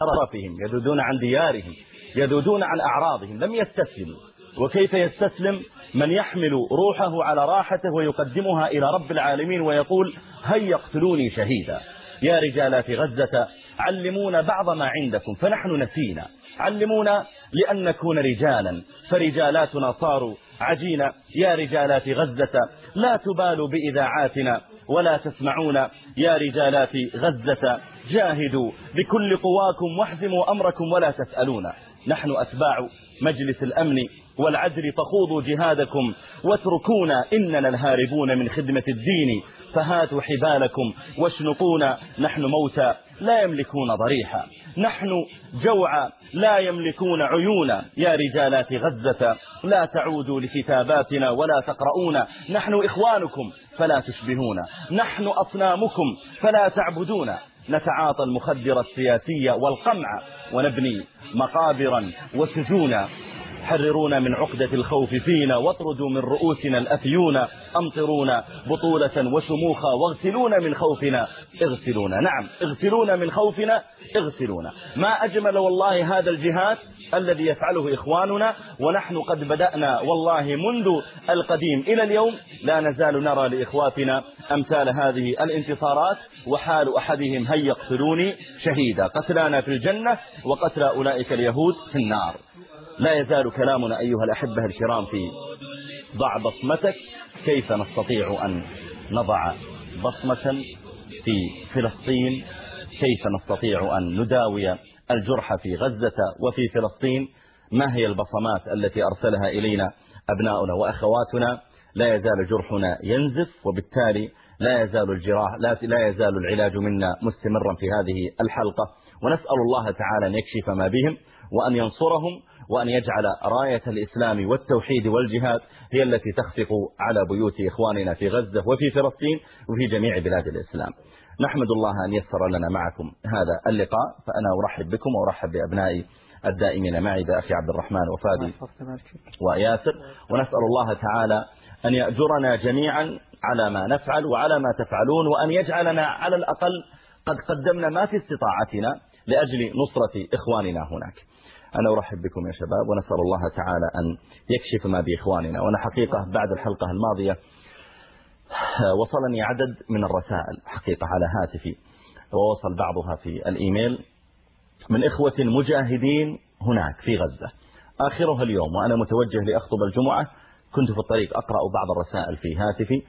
شرفهم يذودون عن ديارهم يذودون عن أعراضهم لم يستسلموا. وكيف يستسلم؟ من يحمل روحه على راحته ويقدمها إلى رب العالمين ويقول هيا اقتلوني شهيدا. يا رجالات غزة علمونا بعض ما عندكم فنحن نسينا. علمونا لأن نكون رجالا فرجالاتنا صاروا عجينا. يا رجالات غزة لا تبالوا بإذاعاتنا ولا تسمعون يا رجالات غزة جاهدوا بكل قواكم واحزموا أمركم ولا تسألون. نحن أتباع مجلس الأمن والعدل فخوضوا جهادكم واتركونا إننا الهاربون من خدمة الدين. فهاتوا حبالكم واشنقونا نحن موتى لا يملكون ضريحا. نحن جوعا لا يملكون عيونا. يا رجالات غزة لا تعودوا لكتاباتنا ولا تقرؤون نحن إخوانكم فلا تشبهون نحن أصنامكم فلا تعبدون نتعاطى المخدر السياسية والقمع ونبني مقابرا وسجونا. حررونا من عقدة الخوف فينا واطردوا من رؤوسنا الأفيون. أمطرونا بطولة وشموخا واغسلونا من خوفنا. اغسلونا. نعم اغسلونا من خوفنا اغسلونا. ما أجمل والله هذا الجهاد الذي يفعله إخواننا ونحن قد بدأنا والله منذ القديم إلى اليوم لا نزال نرى لإخواتنا أمثال هذه الانتصارات وحال أحدهم هيا يقتلوني شهيدا قتلانا في الجنة وقتل أولئك اليهود في النار. لا يزال كلامنا أيها الأحبة الكرام في ضع بصمتك كيف نستطيع أن نضع بصمة في فلسطين؟ كيف نستطيع أن نداوي الجرح في غزة وفي فلسطين. ما هي البصمات التي أرسلها إلينا أبناؤنا وأخواتنا؟ لا يزال جرحنا ينزف وبالتالي لا يزال الجراح لا, لا يزال العلاج منا مستمرا في هذه الحلقة. ونسأل الله تعالى أن يكشف ما بهم وأن ينصرهم وأن يجعل راية الإسلام والتوحيد والجهاد هي التي تخفق على بيوت إخواننا في غزة وفي فلسطين وفي جميع بلاد الإسلام. نحمد الله أن يسر لنا معكم هذا اللقاء فأنا أرحب بكم وأرحب بأبنائي الدائمين معي بأخي عبد الرحمن وفادي وياسر. ونسأل الله تعالى أن يأجرنا جميعا على ما نفعل وعلى ما تفعلون وأن يجعلنا على الأقل قد قدمنا ما في استطاعتنا لأجل نصرة إخواننا هناك. أنا أرحب بكم يا شباب ونسأل الله تعالى أن يكشف ما بإخواننا. وأنا حقيقة بعد الحلقة الماضية وصلني عدد من الرسائل حقيقة على هاتفي. ووصل بعضها في الإيميل. من إخوة مجاهدين هناك في غزة. آخرها اليوم وأنا متوجه لأخطب الجمعة. كنت في الطريق أقرأ بعض الرسائل في هاتفي.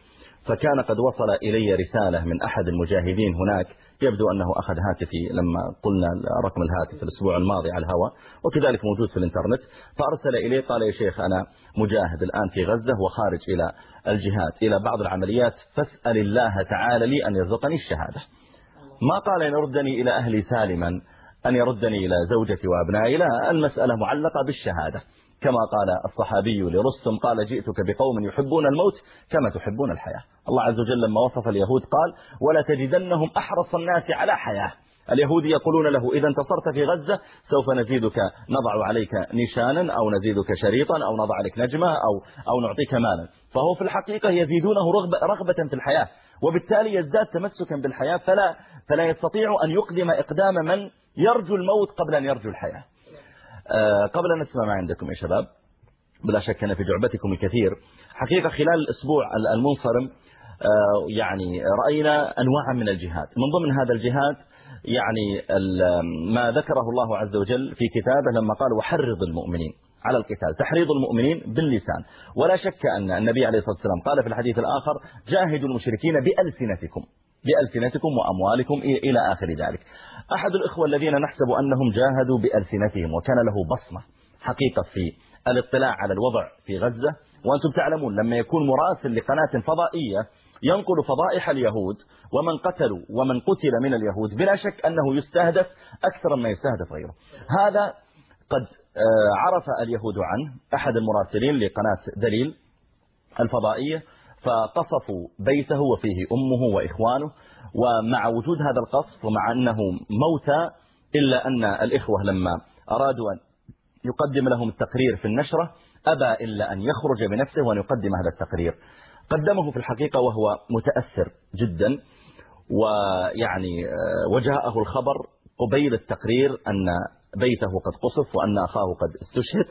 فكان قد وصل إلي رسالة من أحد المجاهدين هناك. يبدو أنه أخذ هاتفي لما قلنا رقم الهاتف الأسبوع الماضي على الهواء. وكذلك موجود في الإنترنت. فأرسل إليه قال يا شيخ أنا مجاهد الآن في غزة وخارج إلى الجهاد. إلى بعض العمليات فاسأل الله تعالى لي أن يرزقني الشهادة. ما قال أن يردني إلى أهلي سالما أن يردني إلى زوجتي وأبنائي؟ لا المسألة معلقة بالشهادة. كما قال الصحابي لرستم قال جئتك بقوم يحبون الموت كما تحبون الحياة. الله عز وجل لما وصف اليهود قال ولا تجدنهم أحرص الناس على حياة. اليهود يقولون له إذا انتصرت في غزة سوف نزيدك نضع عليك نشانا أو نزيدك شريطا أو نضع عليك نجمة أو, أو نعطيك مالا. فهو في الحقيقة يزيدونه رغبة, رغبة في الحياة وبالتالي يزداد تمسكا بالحياة فلا, فلا يستطيع أن يقدم إقدام من يرجو الموت قبل أن يرجو الحياة. آه، قبل أن نسمع ما عندكم يا شباب بلا شك أن في جعبتكم الكثير. حقيقة خلال الأسبوع المنصرم آه، يعني رأينا أنواع من الجهاد. من ضمن هذا الجهاد يعني ما ذكره الله عز وجل في كتابه لما قال وحرض المؤمنين على القتال تحريض المؤمنين باللسان. ولا شك أن النبي عليه الصلاة والسلام قال في الحديث الآخر جاهدوا المشركين بألسنتكم بألسنتكم وأموالكم إلى آخر ذلك. أحد الإخوة الذين نحسب أنهم جاهدوا بألسنتهم وكان له بصمة حقيقة في الاطلاع على الوضع في غزة. وأنتم تعلمون لما يكون مراسل لقناة فضائية ينقل فضائح اليهود ومن قتلوا ومن قتل من اليهود بلا شك أنه يستهدف أكثر مما يستهدف غيره. هذا قد آه، عرف اليهود عنه أحد المراسلين لقناة دليل الفضائية فقصفوا بيته وفيه أمه وإخوانه ومع وجود هذا القصف ومع أنه موتى إلا أن الإخوة لما أرادوا أن يقدم لهم التقرير في النشرة أبى إلا أن يخرج بنفسه وأن يقدم هذا التقرير. قدمه في الحقيقة وهو متأثر جدا ويعني آه، وجاءه الخبر قبيل التقرير أن بيته قد قصف وأن أخاه قد استشهد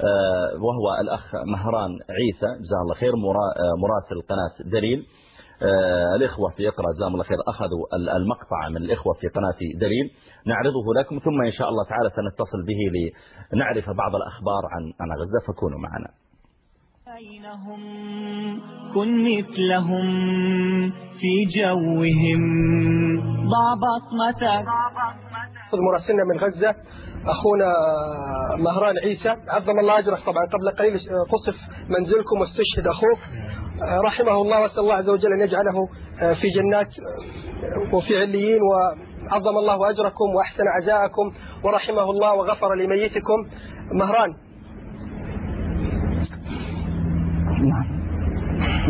آه، وهو الأخ مهران عيسى جزاه الله خير مراسل قناة دليل. آه، الإخوة في إقرأ جزاهم الله خير أخذوا المقطع من الإخوة في قناة دليل. نعرضه لكم ثم إن شاء الله تعالى سنتصل به لنعرف بعض الأخبار عن عن غزة فكونوا معنا. بينهم كن مثلهم في جوهم. ضع بصمتك مراسلنا من غزة. أخونا مهران عيسى. عظم الله أجره طبعا. قبل قليل قصف منزلكم واستشهد أخوك. رحمه الله وأسأل الله عز وجل أن يجعله في جنات وفي عليين وعظم الله أجركم وأحسن عزاءكم ورحمه الله وغفر لميتكم. مهران نعم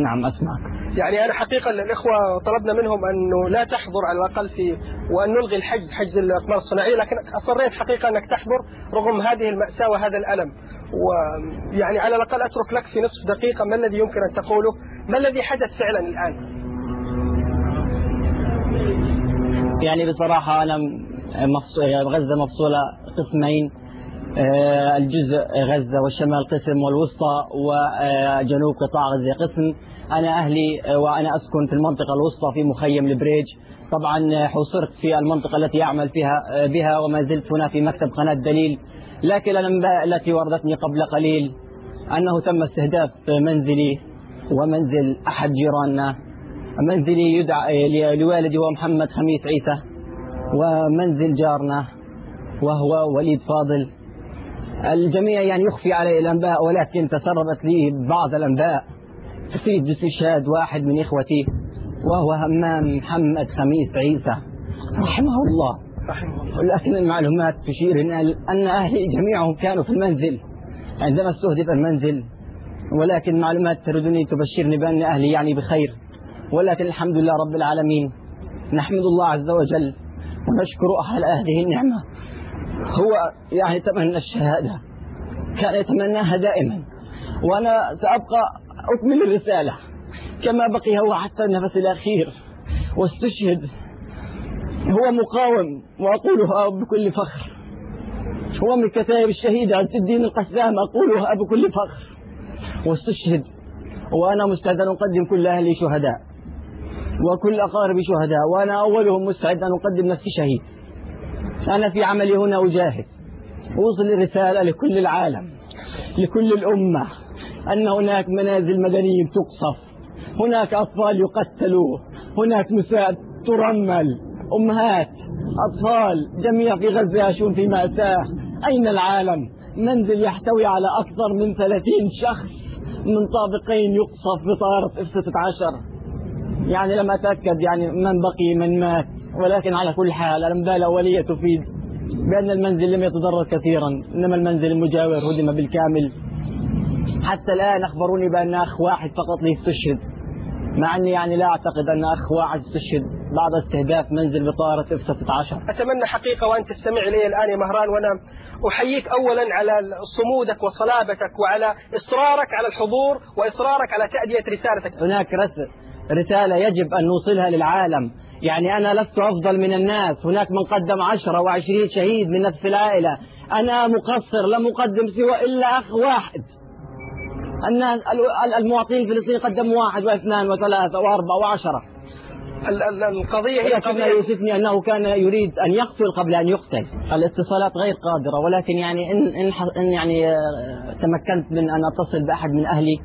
نعم أسمعك. يعني أنا حقيقة الإخوة طلبنا منهم أنه لا تحضر على الأقل في وأن نلغي الحج حجز الأقمار الصناعية لكن أصريت حقيقة أنك تحضر رغم هذه المأساة وهذا الألم. ويعني على الأقل أترك لك في نصف دقيقة ما الذي يمكن أن تقوله؟ ما الذي حدث فعلا الآن؟ يعني بصراحة أنا غزة مفصولة قسمين. الجزء غزة والشمال قسم والوسطى وجنوب قطاع غزة قسم. أنا أهلي آه، وأنا أسكن في المنطقة الوسطى في مخيم البريج. طبعا حصرت في المنطقة التي أعمل فيها آه، بها وما زلت هنا في مكتب قناة دليل. لكن الأنباء التي وردتني قبل قليل أنه تم استهداف منزلي ومنزل أحد جيراننا. منزلي يدعى لوالدي هو محمد خميس عيسى ومنزل جارنا وهو وليد فاضل. الجميع يعني يخفي علي الأنباء ولكن تسربت لي بعض الأنباء. تفيد باستشهاد واحد من إخوتي وهو همام محمد خميس عيسى. رحمه الله. لكن المعلومات تشير أن أهلي جميعهم كانوا في المنزل. عندما استهدف المنزل ولكن معلومات تردني تبشرني بأن أهلي يعني بخير. ولكن الحمد لله رب العالمين نحمد الله عز وجل ونشكر أهل هذه النعمة. هو يعني تمنى الشهادة. كان يتمناها دائما. وأنا سأبقى أكمل الرسالة. كما بقي هو حتى النفس الأخير. واستشهد. هو مقاوم. وأقولها بكل فخر. هو من كتائب الشهيد عز الدين القسام. أقولها بكل فخر. واستشهد. وأنا مستعد أن أقدم كل أهلي شهداء. وكل أقاربي شهداء. وأنا أولهم مستعد أن أقدم نفسي شهيد. أنا في عملي هنا أجاهد. أوصل رسالة لكل العالم لكل الأمة أن هناك منازل مدنية تقصف هناك أطفال يقتلوا هناك نساء ترمل أمهات أطفال جميع في غزة يعيشون في مأساة. أين العالم؟ منزل يحتوي على أكثر من 30 شخص من طابقين يقصف بطائرة اف 16 يعني لم أتأكد يعني من بقي من مات. ولكن على كل حال الأنباء الأولية تفيد بأن المنزل لم يتضرر كثيرا إنما المنزل المجاور هدم بالكامل. حتى الآن أخبروني بأن أخ واحد فقط لي استشهد مع أني يعني لا أعتقد أن أخ واحد استشهد بعد استهداف منزل بطائرة اف 16 أتمنى حقيقة وأن تستمع إلي الآن يا مهران وأنا أحييك أولا على صمودك وصلابتك وعلى إصرارك على الحضور وإصرارك على تأدية رسالتك. هناك رسالة يجب أن نوصلها للعالم. يعني أنا لست أفضل من الناس. هناك من قدم عشرة وعشرين شهيد من نفس العائلة. أنا مقصر لم أقدم سوى إلا أخ واحد. الناس المواطنين الفلسطينيين قدموا واحد واثنان وثلاثة وأربعة وعشرة. القضية هي قضية يوسفني أنه كان يريد أن يقتل قبل أن يقتل. الاتصالات غير قادرة. ولكن يعني إن, إن, إن يعني آه، تمكنت من أن أتصل بأحد من أهلي.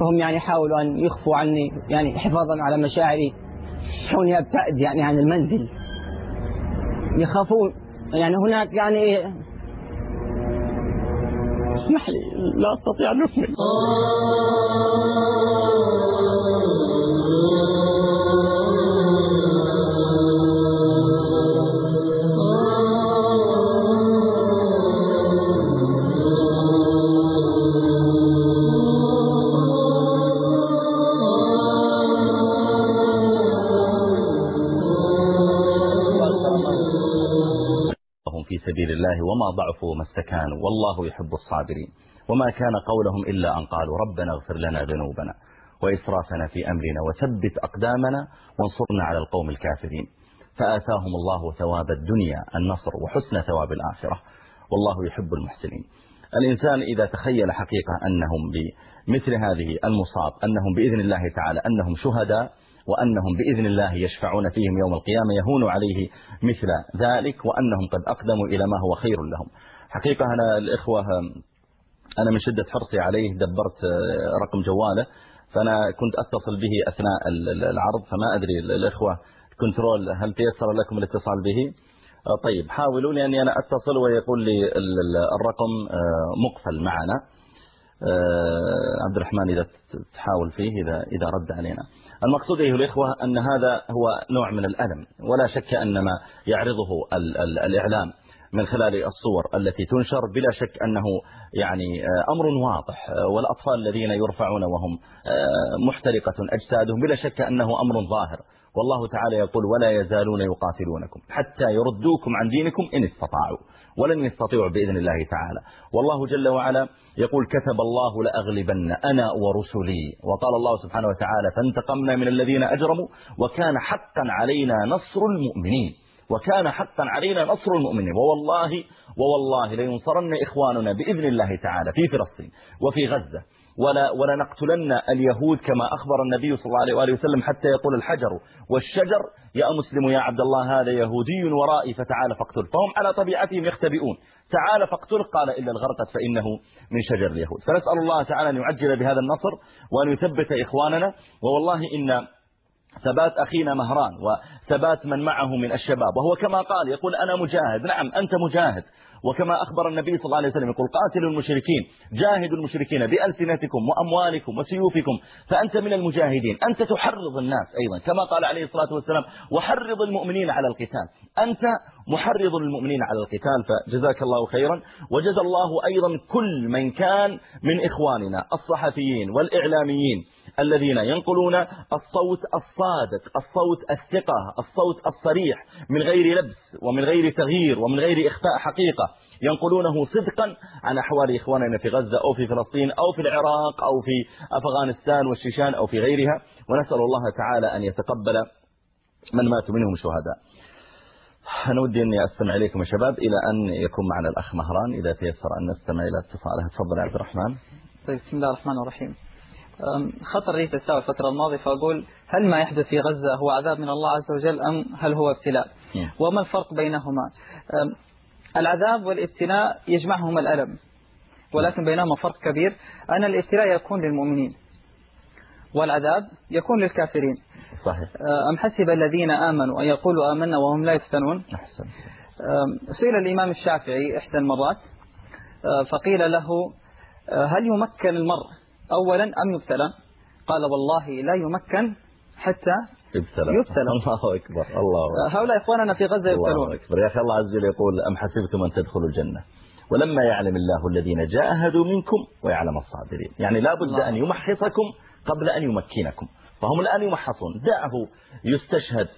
فهم يعني حاولوا أن يخفوا عني يعني حفاظا على مشاعري. كوني أبتعد يعني عن المنزل. يخافون. يعني هناك يعني اسمح لي لا أستطيع أن أكمل سبيل الله وما ضعفوا وما استكانوا والله يحب الصابرين. وما كان قولهم إلا أن قالوا ربنا اغفر لنا ذنوبنا وإسرافنا في أمرنا وثبت أقدامنا وانصرنا على القوم الكافرين. فآتاهم الله ثواب الدنيا النصر وحسن ثواب الآخرة. والله يحب المحسنين. الإنسان إذا تخيل حقيقة أنهم بمثل هذه المصاب أنهم بإذن الله تعالى أنهم شهداء وأنهم بإذن الله يشفعون فيهم يوم القيامة يهون عليه مثل ذلك وأنهم قد أقدموا إلى ما هو خير لهم. حقيقة أنا الإخوة أنا من شدة حرصي عليه دبرت رقم جواله فأنا كنت أتصل به أثناء العرض فما أدري الإخوة كنترول هل تيسر لكم الاتصال به؟ طيب حاولوا لأني أنا أتصل ويقول لي الرقم مقفل معنا. عبد الرحمن إذا تحاول فيه إذا, إذا رد علينا. المقصود أيها الإخوة أن هذا هو نوع من الألم ولا شك أن ما يعرضه الإعلام من خلال الصور التي تنشر بلا شك أنه يعني أمر واضح والأطفال الذين يرفعون وهم محترقة أجسادهم بلا شك أنه أمر ظاهر. والله تعالى يقول ولا يزالون يقاتلونكم حتى يردوكم عن دينكم إن استطاعوا. ولن يستطيعوا بإذن الله تعالى. والله جل وعلا يقول كتب الله لأغلبن أنا ورسلي. وقال الله سبحانه وتعالى فانتقمنا من الذين أجرموا وكان حقا علينا نصر المؤمنين. وكان حقا علينا نصر المؤمنين. ووالله ووالله لينصرن إخواننا بإذن الله تعالى في فلسطين وفي غزة. ولا ولنقتلن اليهود كما أخبر النبي صلى الله عليه وآله وسلم حتى يقول الحجر. والشجر يا مسلم يا عبد الله هذا يهودي ورائي فتعال فاقتل. فهم على طبيعتهم يختبئون. تعال فاقتل قال إلا الغرقت فإنه من شجر اليهود. فنسأل الله تعالى أن يعجل بهذا النصر وأن يثبت إخواننا. ووالله إن ثبات أخينا مهران وثبات من معه من الشباب. وهو كما قال يقول أنا مجاهد. نعم أنت مجاهد. وكما أخبر النبي صلى الله عليه وسلم يقول قاتلوا المشركين جاهدوا المشركين بألسنتكم وأموالكم وسيوفكم فأنت من المجاهدين أنت تحرض الناس أيضا كما قال عليه الصلاة والسلام وحرض المؤمنين على القتال أنت محرض المؤمنين على القتال فجزاك الله خيرا وجزى الله أيضا كل من كان من إخواننا الصحفيين والإعلاميين الذين ينقلون الصوت الصادق الصوت الثقة الصوت الصريح من غير لبس ومن غير تغيير ومن غير إخفاء حقيقة. ينقلونه صدقا عن أحوال إخواننا في غزة أو في فلسطين أو في العراق أو في أفغانستان والشيشان أو في غيرها. ونسأل الله تعالى أن يتقبل من ماتوا منهم شهداء. أنا ودي أني أستمع إليكم يا شباب إلى أن يكون معنا الأخ مهران. إذا تيسر أن نستمع إلى اتصاله تفضل عبد الرحمن؟ طيب بسم الله الرحمن الرحيم. خطر لي تساوي الفترة الماضية فأقول هل ما يحدث في غزة هو عذاب من الله عز وجل أم هل هو ابتلاء؟ وما الفرق بينهما؟ العذاب والابتلاء يجمعهما الألم ولكن بينهما فرق كبير. أن الابتلاء يكون للمؤمنين والعذاب يكون للكافرين. صحيح. أم حسب الذين آمنوا أن يقولوا آمنا وهم لا يفتنون؟ أحسن. سئل الإمام الشافعي إحدى المرات فقيل له هل يمكن المرء أولا أم يبتلى؟ قال والله لا يمكن حتى يبتلى. يبتلى. الله أكبر الله أكبر. هؤلاء إخواننا في غزة الله يبتلون. أكبر. يا أخي الله عز وجل يقول أم حسبتم أن تدخلوا الجنة؟ ولما يعلم الله الذين جاهدوا منكم ويعلم الصابرين. يعني لا بد الله. أن يمحصكم قبل أن يمكنكم. فهم الآن يمحصون. دعه يستشهد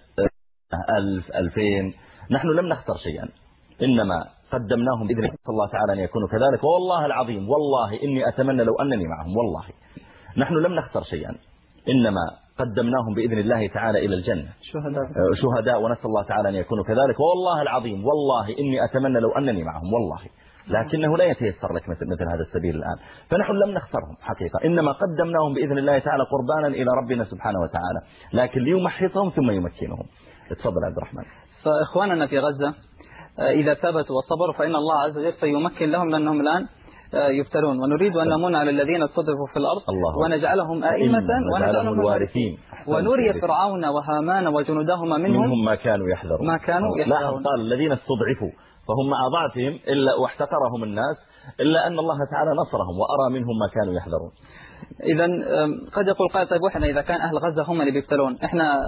ألف ألفين. نحن لم نختر شيئا. إنما قدمناهم بإذن الله. تعالى أن يكونوا كذلك. والله العظيم والله إني أتمنى لو أنني معهم والله. نحن لم نختر شيئا إنما قدمناهم بإذن الله تعالى إلى الجنة. شهداء. شهداء ونسأل الله تعالى أن يكونوا كذلك. والله العظيم والله إني أتمنى لو أنني معهم والله. لكنه لا يتيسر لك مثل, مثل هذا السبيل الآن. فنحن لم نخترهم حقيقة. إنما قدمناهم بإذن الله تعالى قربانا إلى ربنا سبحانه وتعالى. لكن ليمحصهم ثم يمكنهم. اتفضل عبد الرحمن. فإخواننا في غزة إذا ثبتوا وصبروا فإن الله عز وجل سيمكن لهم لأنهم الآن يبتلون ونريد أن نمن على الذين استضعفوا في الأرض الله ونجعلهم أئمة ونجعلهم الوارثين. ونري فرعون وهامان وجنودهما منهم. منهم ما كانوا يحذرون. ما كانوا لا يحذرون. قال الذين استضعفوا فهم مع ضعفهم إلا واحتقرهم الناس إلا أن الله تعالى نصرهم وأرى منهم ما كانوا يحذرون. إذا قد يقول قائل طيب وإحنا إذا كان أهل غزة هم اللي بيبتلون؟ إحنا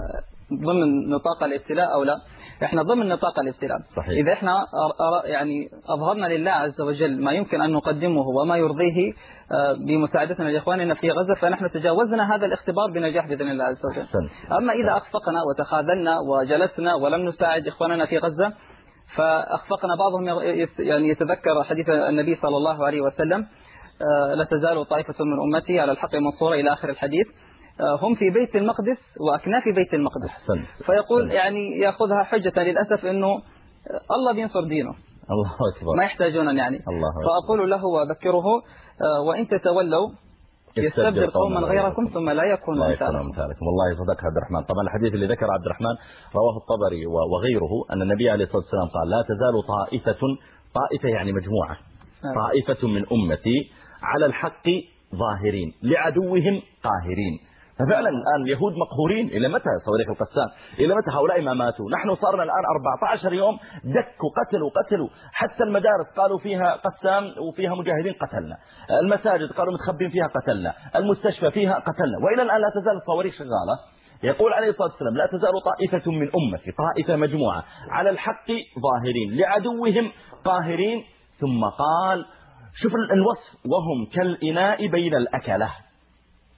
ضمن نطاق الابتلاء أو لا إحنا ضمن نطاق الابتلاء صحيح. إذا أر- يعني أظهرنا لله عز وجل ما يمكن أن نقدمه وما يرضيه آه، بمساعدتنا لإخواننا في غزة فنحن تجاوزنا هذا الاختبار بنجاح بإذن الله عز وجل أحسنت. أما إذا أخفقنا وتخاذلنا وجلسنا ولم نساعد إخواننا في غزة فأخفقنا بعضهم يعني يتذكر حديث النبي صلى الله عليه وسلم آه، لا تزال طائفة من أمتي على الحق منصورة إلى آخر الحديث هم في بيت المقدس وأكناف بيت المقدس. أحسنت. فيقول أحسنت. يعني يأخذها حجة للأسف أنه آه، الله بينصر دينه. الله أكبر. ما يحتاجون يعني. الله أكبر. فأقول له وأذكره آه، وإن تتولوا يستبدل قوما غيركم. ثم لا يكون أمثالكم والله صدق عبد الرحمن. طبعا الحديث اللي ذكر عبد الرحمن رواه الطبري وغيره أن النبي عليه الصلاة والسلام قال لا تزال طائفة طائفة يعني مجموعة. نعم. طائفة من أمتي على الحق ظاهرين لعدوهم قاهرين. ففعلا الآن اليهود مقهورين. إلى متى صواريخ القسام؟ إلى متى هؤلاء ما ماتوا؟ نحن صارنا الآن 14 يوم دكوا قتلوا قتلوا حتى المدارس قالوا فيها قسام وفيها مجاهدين قتلنا. المساجد قالوا متخبين فيها قتلنا. المستشفى فيها قتلنا. وإلى الآن لا تزال الصواريخ شغالة. يقول عليه الصلاة والسلام لا تزال طائفة من أمتي طائفة مجموعة على الحق ظاهرين لعدوهم قاهرين. ثم قال شوف الوصف. وهم كالإناء بين الأكلة.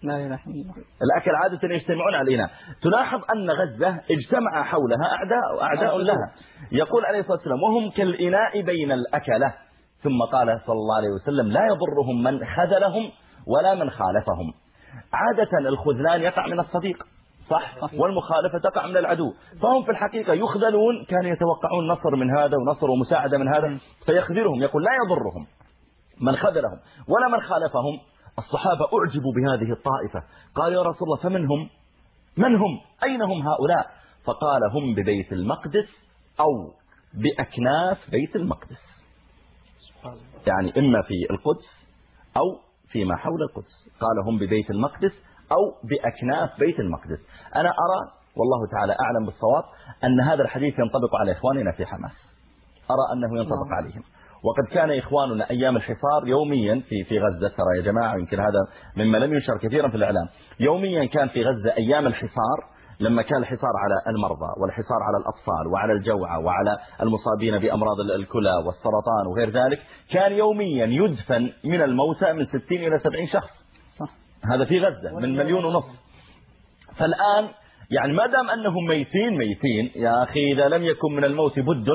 لا إله إلا الله. الأكل عادة يجتمعون على الإناء تلاحظ أن غزة اجتمع حولها أعداء أعداء لها. يقول عليه الصلاة والسلام وهم كالإناء بين الأكلة. ثم قال صلى الله عليه وسلم لا يضرهم من خذلهم ولا من خالفهم. عادة الخذلان يقع من الصديق صح؟ والمخالفة تقع من العدو. فهم في الحقيقة يخذلون كانوا يتوقعون نصر من هذا ونصر ومساعدة من هذا فيخذلهم. يقول لا يضرهم من خذلهم ولا من خالفهم. الصحابة أعجبوا بهذه الطائفة. قال يا رسول الله فمن هم من هم أين هم هؤلاء؟ فقال هم ببيت المقدس أو بأكناف بيت المقدس. يعني إما في القدس أو فيما حول القدس. قال هم ببيت المقدس أو بأكناف بيت المقدس. أنا أرى والله تعالى أعلم بالصواب أن هذا الحديث ينطبق على إخواننا في حماس. أرى أنه ينطبق عليهم. وقد كان إخواننا أيام الحصار يوميا في في غزة ترى يا جماعة يمكن هذا مما لم ينشر كثيرا في الإعلام. يوميا كان في غزة أيام الحصار لما كان الحصار على المرضى والحصار على الأطفال وعلى الجوعى وعلى المصابين بأمراض الكلى والسرطان وغير ذلك كان يوميا يدفن من الموتى من 60 إلى 70 شخص. صح. هذا في غزة من مليون ونصف. فالآن يعني ما دام أنهم ميتين ميتين يا أخي إذا لم يكن من الموت بد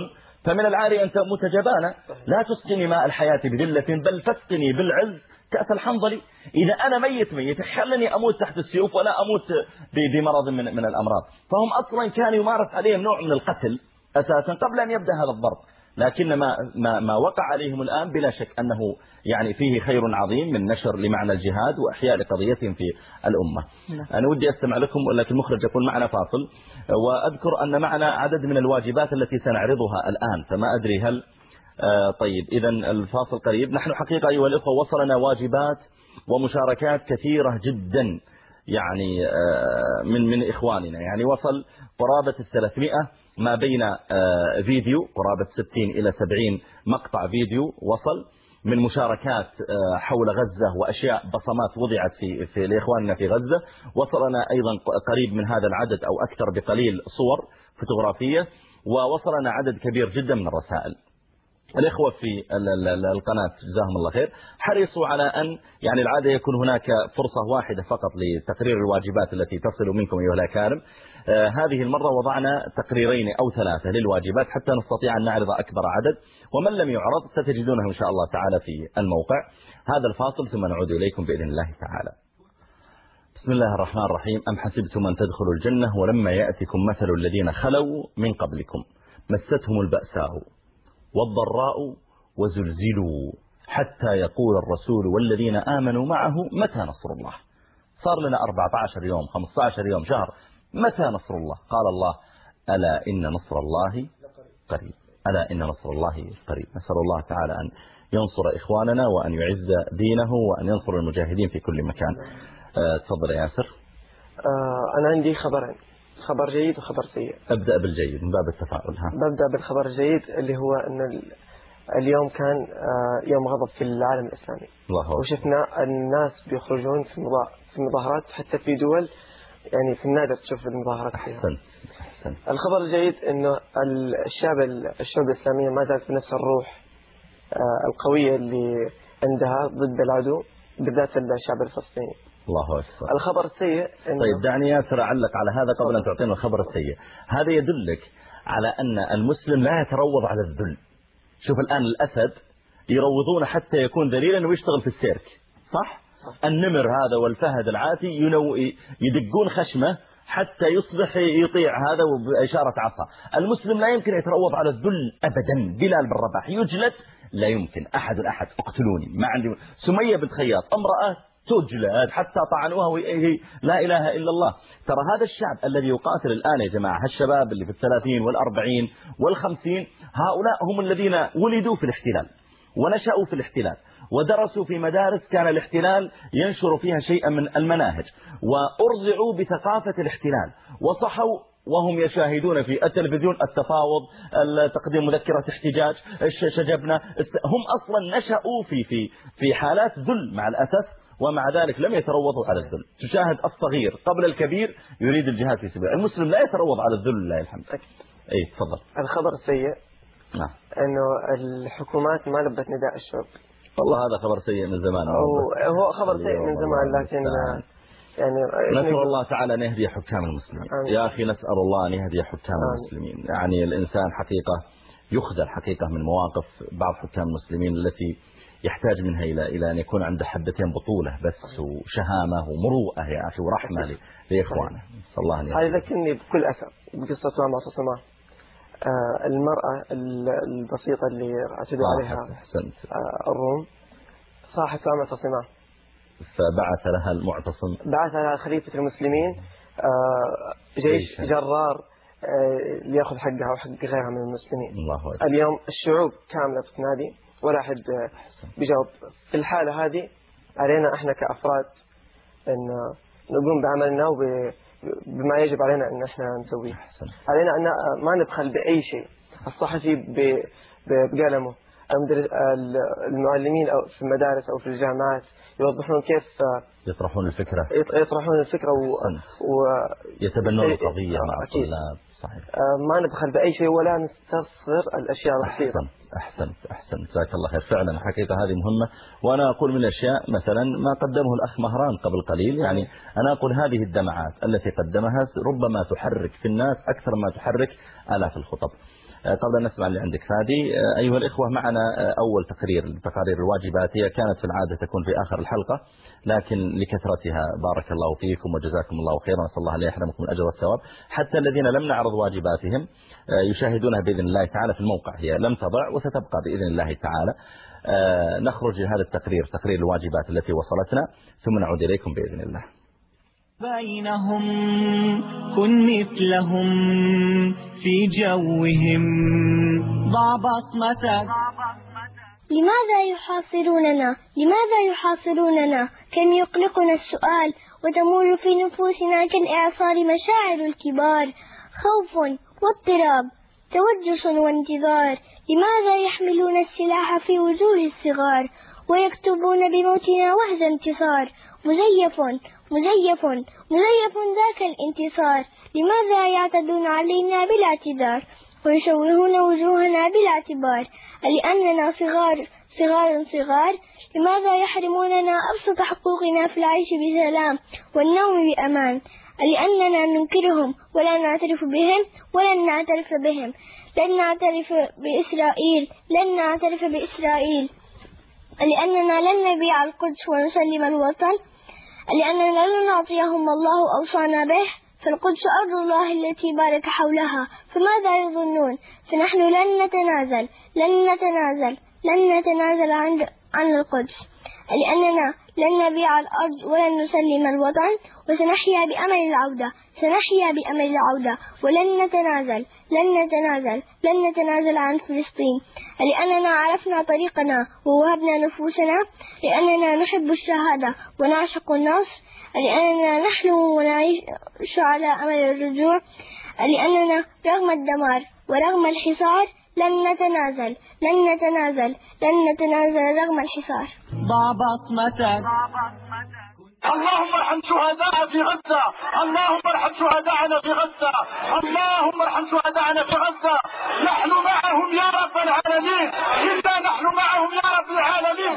فمن العاري أن تموت جبانا. لا تسقني ماء الحياة بذلة بل فاسقني بالعز. كأس الحنظل إذا أنا ميت ميت. خلني أموت تحت السيوف ولا أموت بمرض من, من الأمراض. فهم أصلا كان يمارس عليهم نوع من القتل أساسا قبل أن يبدأ هذا الضرب. لكن ما, ما, ما وقع عليهم الآن بلا شك أنه يعني فيه خير عظيم من نشر لمعنى الجهاد وإحياء لقضيتهم في الأمة. أنا ودي أستمع لكم ولكن المخرج يكون معنا فاصل. وأذكر أن معنا عدد من الواجبات التي سنعرضها الآن فما أدري هل آه، طيب إذا الفاصل قريب. نحن حقيقة أيها الإخوة وصلنا واجبات ومشاركات كثيرة جدا يعني آه، من من إخواننا. يعني وصل قرابة الثلاثمائة ما بين آه، فيديو قرابة 60 إلى 70 مقطع فيديو وصل من مشاركات آه، حول غزة وأشياء بصمات وضعت في, في لإخواننا في غزة. وصلنا أيضا قريب من هذا العدد أو أكثر بقليل صور فوتوغرافية. ووصلنا عدد كبير جدا من الرسائل. الإخوة في ال- ال- ال- القناة جزاهم الله خير. حرصوا على أن يعني العادة يكون هناك فرصة واحدة فقط لتقرير الواجبات التي تصل منكم أيها الأكارم. آه هذه المرة وضعنا تقريرين أو ثلاثة للواجبات حتى نستطيع أن نعرض أكبر عدد. ومن لم يعرض ستجدونه إن شاء الله تعالى في الموقع. هذا الفاصل ثم نعود إليكم بإذن الله تعالى. بسم الله الرحمن الرحيم. أم حسبتم أن تدخلوا الجنة ولما يأتكم مثل الذين خلوا من قبلكم؟ مستهم البأساء. والضراء وزلزلوا حتى يقول الرسول والذين آمنوا معه متى نصر الله؟ صار لنا 14 يوم 15 يوم شهر متى نصر الله؟ قال الله ألا إن نصر الله قريب. ألا إن نصر الله قريب. نسأل الله تعالى أن ينصر إخواننا وأن يعز دينه وأن ينصر المجاهدين في كل مكان. آه، تفضل يا ياسر. آه، أنا عندي خبرين. خبر جيد وخبر سيء. أبدأ بالجيد من باب التفاؤل ها. ببدأ بالخبر الجيد اللي هو أن ال- اليوم كان آه، يوم غضب في العالم الإسلامي. الله وشفنا الناس بيخرجون في في مظاهرات حتى في دول يعني في النادر تشوف المظاهرات فيها أحسن أحسن الخبر الجيد إنه ال- الشعب ال- الشعوب الاسلاميه ما زالت بنفس الروح آه، القوية اللي عندها ضد العدو بالذات الشعب الفلسطيني. الله أكبر. الخبر السيء طيب دعني ياسر أعلق على هذا قبل أن تعطينا الخبر السيء. هذا يدلك على أن المسلم لا يتروض على الذل. شوف الآن الأسد يروضون حتى يكون ذليلا ويشتغل في السيرك صح؟ النمر هذا والفهد العاتي ينو يدقون خشمه حتى يصبح يطيع هذا بإشارة عصا. المسلم لا يمكن يتروض على الذل أبدا بلال بن رباح. يجلد لا يمكن أحد أحد. اقتلوني ما عندي. سمية بنت خياط امرأة تجلد حتى طعنوها وهي لا إله إلا الله. ترى هذا الشعب الذي يقاتل الآن يا جماعة هالشباب اللي في الثلاثين والأربعين والخمسين هؤلاء هم الذين ولدوا في الاحتلال ونشأوا في الاحتلال ودرسوا في مدارس كان الاحتلال ينشر فيها شيئا من المناهج وأرضعوا بثقافة الاحتلال وصحوا وهم يشاهدون في التلفزيون التفاوض تقديم مذكرة احتجاج شجبنا هم أصلا نشأوا في في في حالات ذل مع الأسف ومع ذلك لم يتروضوا على الذل. تشاهد الصغير قبل الكبير يريد الجهاد في سبيل المسلم لا يتروض على الذل لله الحمد. إي تفضل. الخبر السيء نعم. إنه الحكومات ما لبت نداء الشعب والله هذا خبر سيء من زمان. هو خبر سيء من زمان لكن يعني نسأل الله تعالى أن يهدي حكام المسلمين. آمين. يا أخي نسأل الله أن يهدي حكام آمين. المسلمين. يعني الإنسان حقيقة يخذل حقيقة من مواقف بعض حكام المسلمين التي يحتاج منها إلى إلى أن يكون عنده حبتين بطولة بس وشهامة ومروءة يا أخي ورحمة لإخوانه. صلى الله عليه وسلم هذا ذكرني بكل أثر بقصة مع صمام آه المرأة البسيطة اللي اعتدوا عليها آه الروم صاحت صمام فبعث لها المعتصم. بعث لها خليفة المسلمين آه جيش جرار آه، ليأخذ حقها وحق غيرها من المسلمين. الله أكبر. اليوم الشعوب كاملة بتنادي. ولا أحد بيجاوب. في الحالة هذه علينا إحنا كأفراد إن نقوم بعملنا وبما يجب علينا إن إحنا نسويه. علينا أن ما نبخل بأي شيء الصحفي بقلمه. المعلمين أو في المدارس أو في الجامعات يوضحون كيف يطرحون الفكرة. يطرحون الفكرة و... و... يتبنون القضية مع الطلاب. صحيح. آه، ما نبخل بأي شيء ولا نستصغر الأشياء البسيطة أحسنت أحسنت جزاك الله خير. فعلا حقيقة هذه مهمة. وأنا أقول من الأشياء مثلا ما قدمه الأخ مهران قبل قليل. يعني أنا أقول هذه الدمعات التي قدمها ربما تحرك في الناس أكثر ما تحرك آلاف الخطب. قبل أن نسمع اللي عندك. فادي آه، أيها الإخوة معنا أول تقرير تقارير الواجبات. هي كانت في العادة تكون في آخر الحلقة لكن لكثرتها بارك الله فيكم وجزاكم الله خيرا نسأل الله أن يحرمكم الأجر والثواب حتى الذين لم نعرض واجباتهم آه، يشاهدونها بإذن الله تعالى في الموقع. هي لم تضع وستبقى بإذن الله تعالى. آه، نخرج لهذا التقرير تقرير الواجبات التي وصلتنا ثم نعود إليكم بإذن الله. بينهم كن مثلهم في جوهم. ضع بصمتك لماذا يحاصروننا؟ لماذا يحاصروننا؟ كم يقلقنا السؤال وتمر في نفوسنا كالإعصار مشاعر الكبار. خوف واضطراب توجس وانتظار. لماذا يحملون السلاح في وجوه الصغار؟ ويكتبون بموتنا وهز انتصار. مزيف مزيف مزيف ذاك الانتصار. لماذا يعتدون علينا بلا اعتذار؟ ويشوهون وجوهنا بلا اعتبار. لأننا صغار صغار صغار. لماذا يحرموننا أبسط حقوقنا في العيش بسلام والنوم بأمان؟ لأننا ننكرهم ولا نعترف بهم ولن نعترف بهم. لن نعترف بإسرائيل لن نعترف بإسرائيل. لأننا لن نبيع القدس ونسلم الوطن. لأننا لن نعطيهم الله أوصانا به. فالقدس أرض الله التي بارك حولها. فماذا يظنون؟ فنحن لن نتنازل. لن نتنازل. لن نتنازل عن, عن القدس. لأننا لن نبيع الأرض ولن نسلم الوطن وسنحيا بأمل العودة سنحيا بأمل العودة ولن نتنازل لن نتنازل لن نتنازل عن فلسطين. لأننا عرفنا طريقنا ووهبنا نفوسنا لأننا نحب الشهادة ونعشق النصر لأننا نحلم ونعيش على أمل الرجوع لأننا رغم الدمار ورغم الحصار لن نتنازل لن نتنازل لن نتنازل رغم الحصار. ضع بصمتك اللهم ارحم شهداء في غزة اللهم ارحم شهداءنا في غزة اللهم ارحم شهداءنا في غزة. نحن معهم يا رب العالمين إلا نحن معهم يا رب العالمين.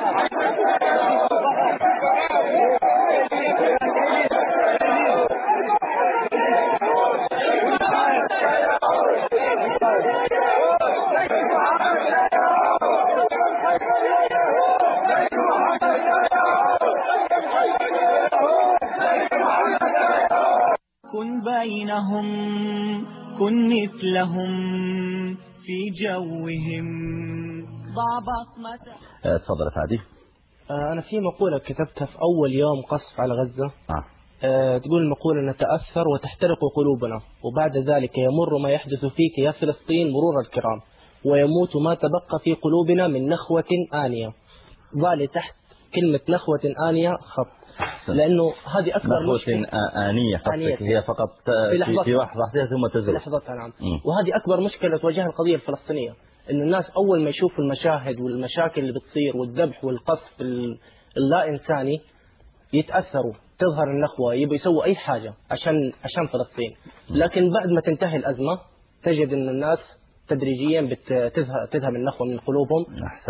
بينهم كن مثلهم في جوهم. ضع بصمة آه، تفضل فادي آه، أنا في مقولة كتبتها في أول يوم قصف على غزة. آه. آه، تقول المقولة نتأثر وتحترق قلوبنا وبعد ذلك يمر ما يحدث فيك يا فلسطين مرور الكرام ويموت ما تبقى في قلوبنا من نخوة آنية. ضالي تحت كلمة نخوة آنية خط. لأنه هذه أكبر مشكلة. آنية آنية. قصدك هي فقط في في, لحظتها. في لحظتها ثم في تزول. لحظتها نعم. وهذه أكبر مشكلة تواجهها القضية الفلسطينية إنه الناس أول ما يشوفوا المشاهد والمشاكل اللي بتصير والذبح والقصف ال- اللا إنساني يتأثروا. تظهر النخوة يبوا يسووا أي حاجة عشان عشان فلسطين. لكن بعد ما تنتهي الأزمة تجد إن الناس تدريجيا بتذهب تذهب النخوة من قلوبهم.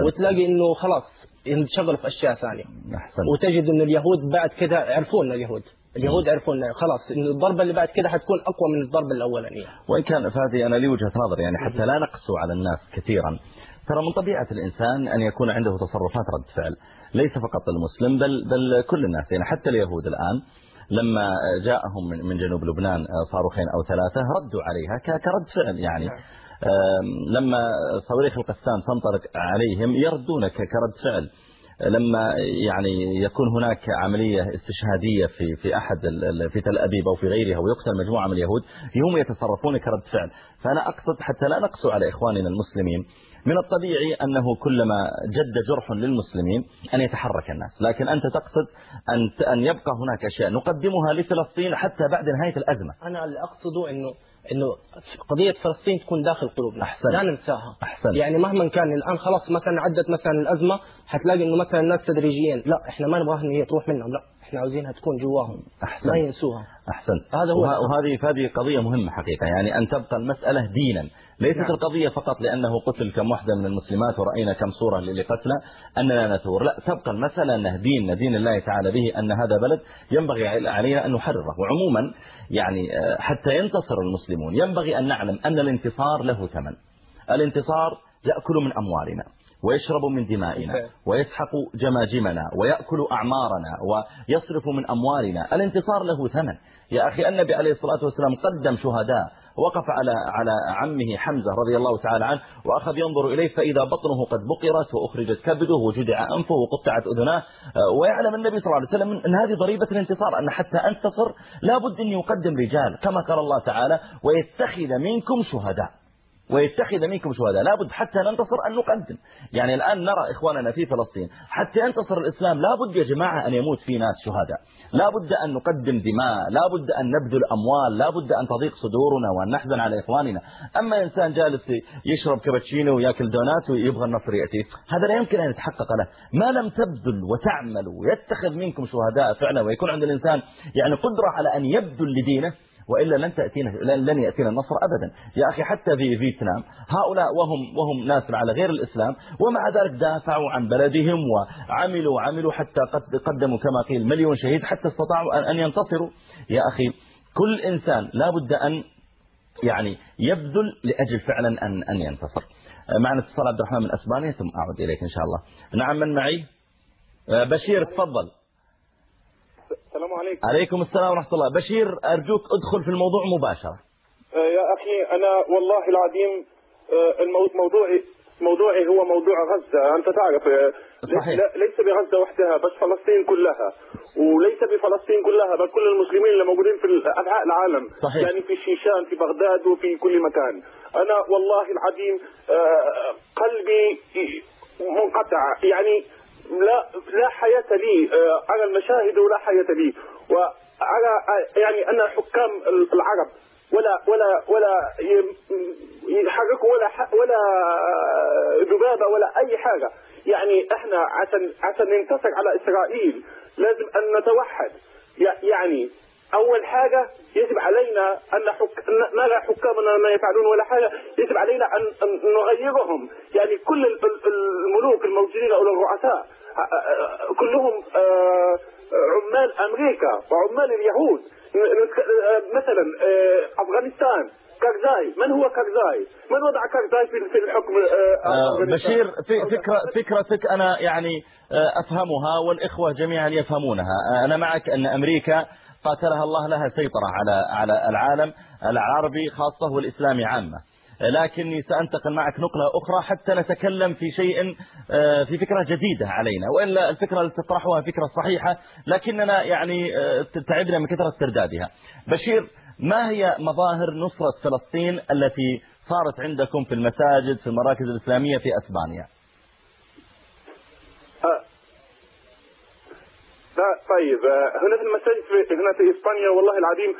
وتلاقي إنه خلاص ينشغلوا في أشياء ثانية. أحسن. وتجد إن اليهود بعد كده عرفونا اليهود اليهود عرفونا خلاص إن الضربة اللي بعد كده حتكون أقوى من الضربة الأولانية. وإن كان فهذه أنا لي وجهة نظر يعني حتى لا نقسو على الناس كثيرا. ترى من طبيعة الإنسان أن يكون عنده تصرفات رد فعل. ليس فقط المسلم بل, بل كل الناس. يعني حتى اليهود الآن لما جاءهم من- جنوب لبنان صاروخين أو ثلاثة ردوا عليها كرد فعل يعني. لما صواريخ القسام تنطلق عليهم يردون ك- كرد فعل. لما يعني يكون هناك عملية استشهادية في في أحد في تل أبيب أو في غيرها ويقتل مجموعة من اليهود هم يتصرفون كرد فعل. فأنا أقصد حتى لا نقسو على إخواننا المسلمين. من الطبيعي أنه كلما جد جرح للمسلمين أن يتحرك الناس. لكن أنت تقصد أن أن يبقى هناك أشياء نقدمها لفلسطين حتى بعد نهاية الأزمة. أنا اللي أقصده إنه إنه قضية فلسطين تكون داخل قلوبنا. أحسن. لا ننساها. أحسن. يعني مهما كان الآن خلاص مثلا عدت مثلا الأزمة حتلاقي إنه مثلا الناس تدريجيا لا إحنا ما نبغاها إن هي تروح منهم لا إحنا عاوزينها تكون جواهم. أحسن. ما ينسوها. أحسنت هذا هو. وه- وهذه هذه قضية مهمة حقيقة يعني أن تبقى المسألة دينا. ليست نعم. القضية فقط لأنه قتل كم واحدة من المسلمات ورأينا كم صورة لقتلى أننا نثور. لا تبقى المسألة أنه دين دين الله تعالى به أن هذا بلد ينبغي علينا أن نحرره. وعموما يعني آه، حتى ينتصر المسلمون. ينبغي أن نعلم أن الانتصار له ثمن. الانتصار يأكل من أموالنا ويشرب من دمائنا. ويسحق جماجمنا ويأكل أعمارنا ويصرف من أموالنا. الانتصار له ثمن. يا أخي النبي عليه الصلاة والسلام قدم شهداء وقف على على عمه حمزة رضي الله تعالى عنه وأخذ ينظر إليه فإذا بطنه قد بقرت وأخرجت كبده وجدع أنفه وقطعت أذناه آه، ويعلم النبي صلى الله عليه وسلم أن هذه ضريبة الانتصار أن حتى أنتصر لابد أن يقدم رجال كما قال الله تعالى ويتخذ منكم شهداء. ويتخذ منكم شهداء. لابد حتى ننتصر أن نقدم. يعني الآن نرى إخواننا في فلسطين حتى ينتصر الإسلام لابد يا جماعة أن يموت في ناس شهداء. لابد أن نقدم دماء لابد أن نبذل أموال لابد أن تضيق صدورنا وأن نحزن على إخواننا. أما إنسان جالس يشرب كابتشينو ويأكل دونات ويبغى النصر يأتيه هذا لا يمكن أن يتحقق له. ما لم تبذل وتعمل ويتخذ منكم شهداء فعلا ويكون عند الإنسان يعني قدرة على أن يبذل لدينه وإلا لن تأتينا لن يأتينا النصر أبدا. يا أخي حتى في فيتنام هؤلاء وهم وهم ناس على غير الإسلام ومع ذلك دافعوا عن بلدهم وعملوا وعملوا حتى قد قدموا كما قيل مليون شهيد حتى استطاعوا أن ينتصروا. يا أخي كل إنسان لا بد أن يعني يبذل لأجل فعلا أن أن ينتصر. معنا اتصال عبد الرحمن من أسبانيا ثم أعود إليك إن شاء الله. نعم من معي؟ آه، بشير تفضل. السلام عليكم. عليكم السلام ورحمة الله. بشير أرجوك ادخل في الموضوع مباشرة. آه، يا أخي أنا والله العظيم آه، موضوعي موضوعي هو موضوع غزة. أنت تعرف آه، صحيح. ليس بغزة وحدها بس فلسطين كلها. وليس بفلسطين كلها بل كل المسلمين اللي موجودين في أنحاء العالم. صحيح. يعني في شيشان في بغداد وفي كل مكان. أنا والله العظيم قلبي منقطع. يعني لا لا حياة لي آه، أرى المشاهد ولا حياة لي. آه، يعني أن حكام العرب ولا ولا ولا يحركوا ولا ولا ذبابة ولا أي حاجة. يعني إحنا عشان عشان ننتصر على إسرائيل لازم أن نتوحد. يعني أول حاجة يجب علينا أن حك... نرى حكامنا ما يفعلون أول حاجة يجب علينا أن أن نغيرهم. يعني كل ال- ال- الملوك الموجودين أو الرؤساء آه، آه، كلهم آه، عمال أمريكا وعمال اليهود. آه، مثلا آه، أفغانستان كارزاي من هو كارزاي من وضع كارزاي في الحكم آه، آه،؟ بشير فكرة فكرتك أنا يعني آه، أفهمها والإخوة جميعا يفهمونها. آه، أنا معك أن أمريكا قاتلها الله لها سيطرة على على العالم العربي خاصة والإسلامي عامة. لكني سأنتقل معك نقلة أخرى حتى نتكلم في شيء آه، في فكرة جديدة علينا وإلا الفكرة التي تطرحها فكرة صحيحة لكننا يعني آه، تعبنا من كثرة تردادها بشير ما هي مظاهر نصرة فلسطين التي صارت عندكم في المساجد في المراكز الإسلامية في أسبانيا؟ طيب. هنا في المساجد هنا في إسبانيا والله العظيم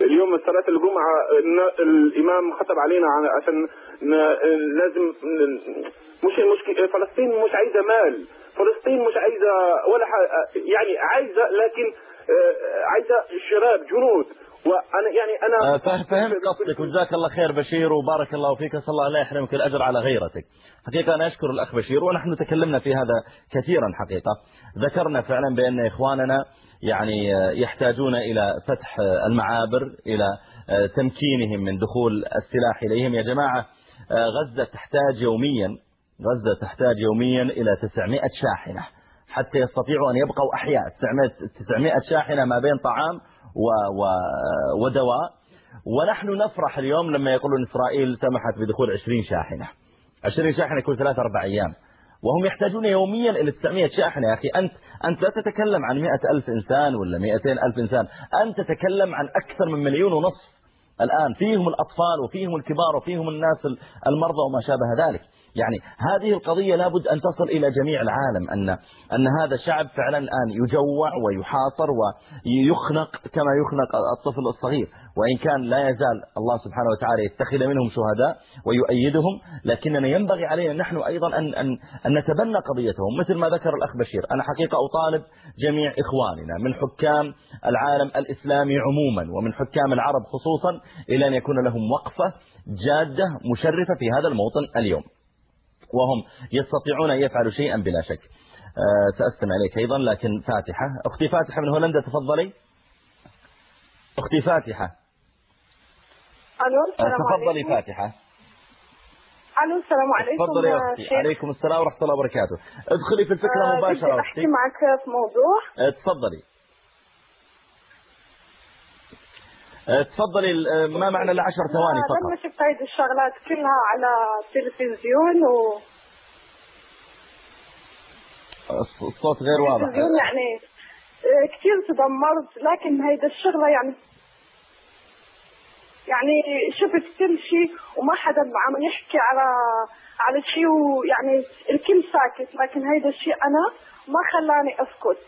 اليوم صلاة الجمعة الإمام خطب علينا عشان لازم مش المشكلة فلسطين مش عايزة مال فلسطين مش عايزة ولا يعني عايزة لكن آه، عايزة شباب جنود. وأنا يعني أنا آه، فهمت قصدك. وجزاك الله خير بشير وبارك الله فيك صلى الله لا يحرمك الأجر على غيرتك. حقيقة أنا أشكر الأخ بشير ونحن تكلمنا في هذا كثيرا حقيقة. ذكرنا فعلا بأن إخواننا يعني يحتاجون إلى فتح المعابر إلى تمكينهم من دخول السلاح إليهم. يا جماعة غزة تحتاج يوميا غزة تحتاج يوميا إلى 900 شاحنة حتى يستطيعوا أن يبقوا أحياء. 900 شاحنة ما بين طعام و ودواء. ونحن نفرح اليوم لما يقولون إسرائيل سمحت بدخول 20 شاحنة. 20 شاحنة كل 3 4 أيام. وهم يحتاجون يوميا إلى 900 شاحنة يا أخي أنت, أنت لا تتكلم عن 100 ألف إنسان ولا 200 ألف إنسان. أنت تتكلم عن أكثر من مليون ونصف. الآن فيهم الأطفال وفيهم الكبار وفيهم الناس المرضى وما شابه ذلك. يعني هذه القضية لابد أن تصل إلى جميع العالم أن, أن هذا الشعب فعلا الآن يجوع ويحاصر ويخنق كما يخنق الطفل الصغير. وإن كان لا يزال الله سبحانه وتعالى يتخذ منهم شهداء ويؤيدهم لكننا ينبغي علينا نحن أيضا أن, أن, أن نتبنى قضيتهم. مثل ما ذكر الأخ بشير أنا حقيقة أطالب جميع إخواننا من حكام العالم الإسلامي عموما ومن حكام العرب خصوصا إلى أن يكون لهم وقفة جادة مشرفة في هذا الموطن اليوم. وهم يستطيعون أن يفعلوا شيئا بلا شك. آه، سأستمع إليك أيضا لكن فاتحة. أختي فاتحة من هولندا تفضلي أختي فاتحة. السلام تفضلي. فاتحة. ألو السلام عليكم تفضلي يا أختي. عليكم السلام ورحمة الله وبركاته. ادخلي في الفكرة آه مباشرة أحكي معك في موضوع. آه، تفضلي آه، تفضلي ما معنى العشر ثواني فقط؟ لما شفت هذه الشغلات كلها على التلفزيون و الصوت غير واضح. يعني كثير تدمرت لكن هيدا الشغلة يعني يعني شفت كل شيء وما حدا عم يحكي على على شيء ويعني الكل ساكت لكن هيدا الشيء أنا ما خلاني أسكت.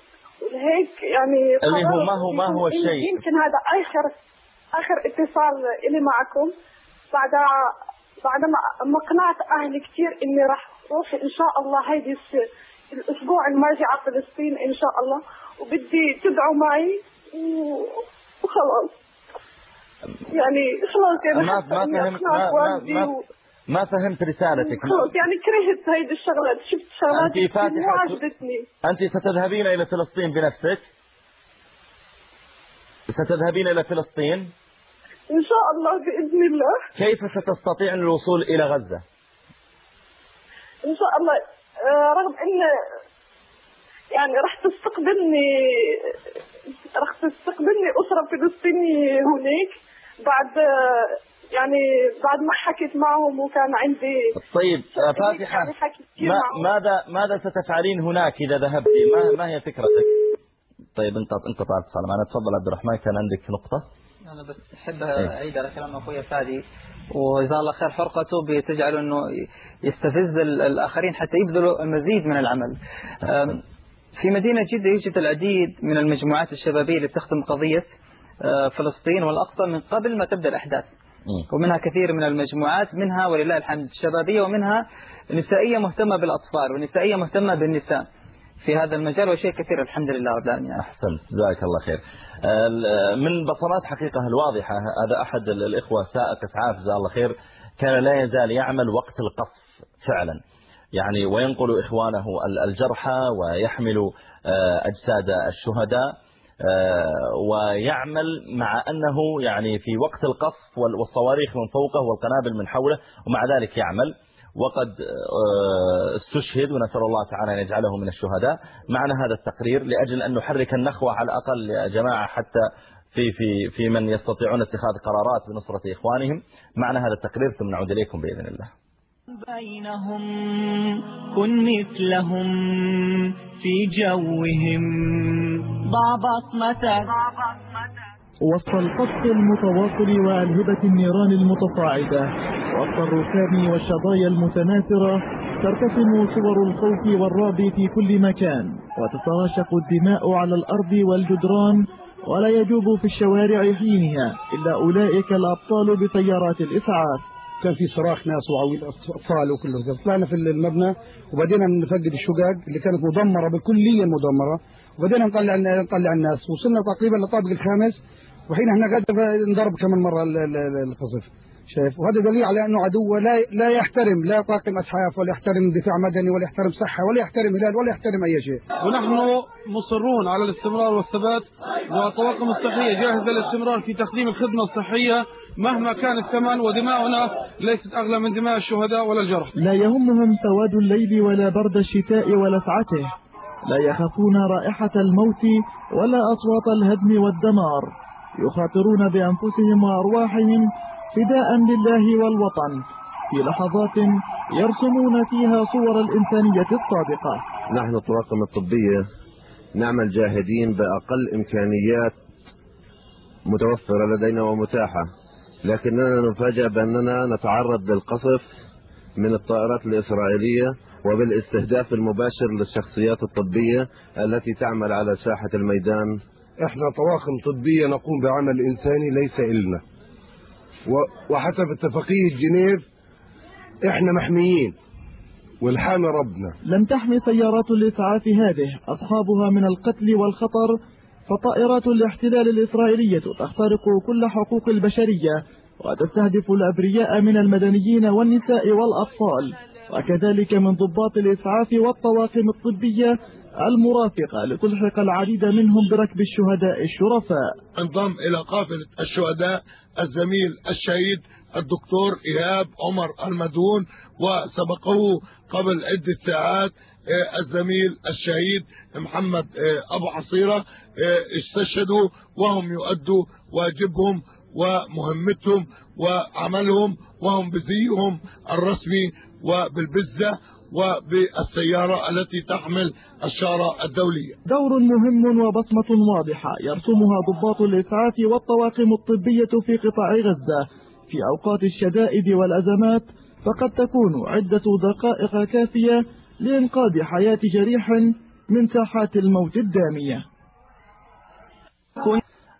ولهيك يعني اللي هو ما هو ما هو الشيء يمكن هذا آخر آخر اتصال لي معكم. بعد بعد ما قنعت أهلي كثير إني راح أروح إن شاء الله هيدي الأسبوع الماجي على فلسطين إن شاء الله. وبدي تدعوا معي وخلاص. يعني خلاص يعني ما ما فهمت ما, ما, ما, ما فهمت رسالتك. خلاص يعني كرهت هيدي الشغلات. شفت شغلات مو عجبتني أنت ستذهبين إلى فلسطين بنفسك. ستذهبين إلى فلسطين؟ إن شاء الله بإذن الله. كيف ستستطيع الوصول إلى غزة؟ إن شاء الله. آه، رغم أن يعني راح تستقبلني راح تستقبلني أسرة فلسطينية هناك. بعد يعني بعد ما حكيت معهم وكان عندي طيب فاتحة يعني ما ماذا ماذا ستفعلين هناك إذا ذهبتي؟ ما ما هي فكرتك؟ طيب انت انت طلعت الصلاة معنا تفضل عبد الرحمن كان عندك نقطة؟ أنا بس أحب أعيد على كلام أخوي فادي وجزاه الله خير حرقته بتجعل أنه يستفز الآخرين حتى يبذلوا المزيد من العمل. في مدينة جدة يوجد العديد من المجموعات الشبابية اللي تخدم قضية فلسطين والأقصى من قبل ما تبدأ الأحداث. ومنها كثير من المجموعات منها ولله الحمد الشبابية ومنها نسائية مهتمة بالأطفال ونسائية مهتمة بالنساء. في هذا المجال وشيء كثير الحمد لله رب العالمين. أحسنت. جزاك الله خير. من بصمات حقيقة الواضحة هذا أحد الإخوة سائق إسعاف جزاه الله خير كان لا يزال يعمل وقت القصف فعلا. يعني وينقل إخوانه الجرحى ويحمل آه، أجساد الشهداء آه، ويعمل مع أنه يعني في وقت القصف والصواريخ من فوقه والقنابل من حوله ومع ذلك يعمل. وقد آه، استشهد ونسأل الله تعالى أن يجعله من الشهداء. معنا هذا التقرير لأجل أن نحرك النخوة على الأقل يا جماعة حتى في في في من يستطيعون اتخاذ قرارات بنصرة إخوانهم. معنا هذا التقرير ثم نعود إليكم بإذن الله. بينهم كن مثلهم في جوهم. ضع بصمتك. وسط القصف المتواصل وألهبة النيران المتصاعدة وسط الركام والشظايا المتناثرة ترتسم صور الخوف والرعب في كل مكان وتتراشق الدماء على الأرض والجدران ولا يجوب في الشوارع حينها إلا أولئك الأبطال بسيارات الإسعاف. كان في صراخ ناس وعويل أطفال وكله طلعنا في المبنى وبدينا نفقد الشقق اللي كانت مدمرة بالكليه مدمرة. وبدينا نطلع نطلع الناس. وصلنا تقريبا للطابق الخامس وحين إحنا قاعد نضرب كمان مرة القصف شايف؟ وهذا دليل على أنه عدو لا لا يحترم لا طاقم اسعاف ولا يحترم دفاع مدني ولا يحترم صحة ولا يحترم هلال ولا يحترم أي شيء. ونحن مصرون على الاستمرار والثبات والطواقم الصحية. جاهزه للاستمرار في تقديم الخدمة الصحية مهما كان الثمن ودماؤنا ليست أغلى من دماء الشهداء ولا الجرح. لا يهمهم سواد الليل ولا برد الشتاء ولسعته لا يخافون رائحة الموت ولا أصوات الهدم والدمار. يخاطرون بأنفسهم وأرواحهم فداء لله والوطن في لحظات يرسمون فيها صور الإنسانية الصادقة. نحن الطواقم الطبية نعمل جاهدين بأقل إمكانيات متوفرة لدينا ومتاحة لكننا نفاجأ بأننا نتعرض للقصف من الطائرات الإسرائيلية وبالاستهداف المباشر للشخصيات الطبية التي تعمل على ساحة الميدان إحنا طواقم طبية نقوم بعمل إنساني ليس إلنا. وحسب اتفاقية جنيف إحنا محميين. والحامي ربنا. لم تحمي سيارات الإسعاف هذه أصحابها من القتل والخطر فطائرات الاحتلال الإسرائيلية تخترق كل حقوق البشرية وتستهدف الأبرياء من المدنيين والنساء والأطفال. وكذلك من ضباط الإسعاف والطواقم الطبية المرافقة لتلحق العديد منهم بركب الشهداء الشرفاء. انضم إلى قافلة الشهداء الزميل الشهيد الدكتور إيهاب عمر المدون وسبقه قبل عدة ساعات آه، الزميل الشهيد محمد آه، أبو حصيرة آه، استشهدوا وهم يؤدوا واجبهم ومهمتهم وعملهم وهم بزيهم الرسمي وبالبزة وبالسيارة التي تحمل الشارة الدولية. دور مهم وبصمة واضحة يرسمها ضباط الإسعاف والطواقم الطبية في قطاع غزة. في أوقات الشدائد والأزمات فقد تكون عدة دقائق كافية لإنقاذ حياة جريح من ساحات الموت الدامية.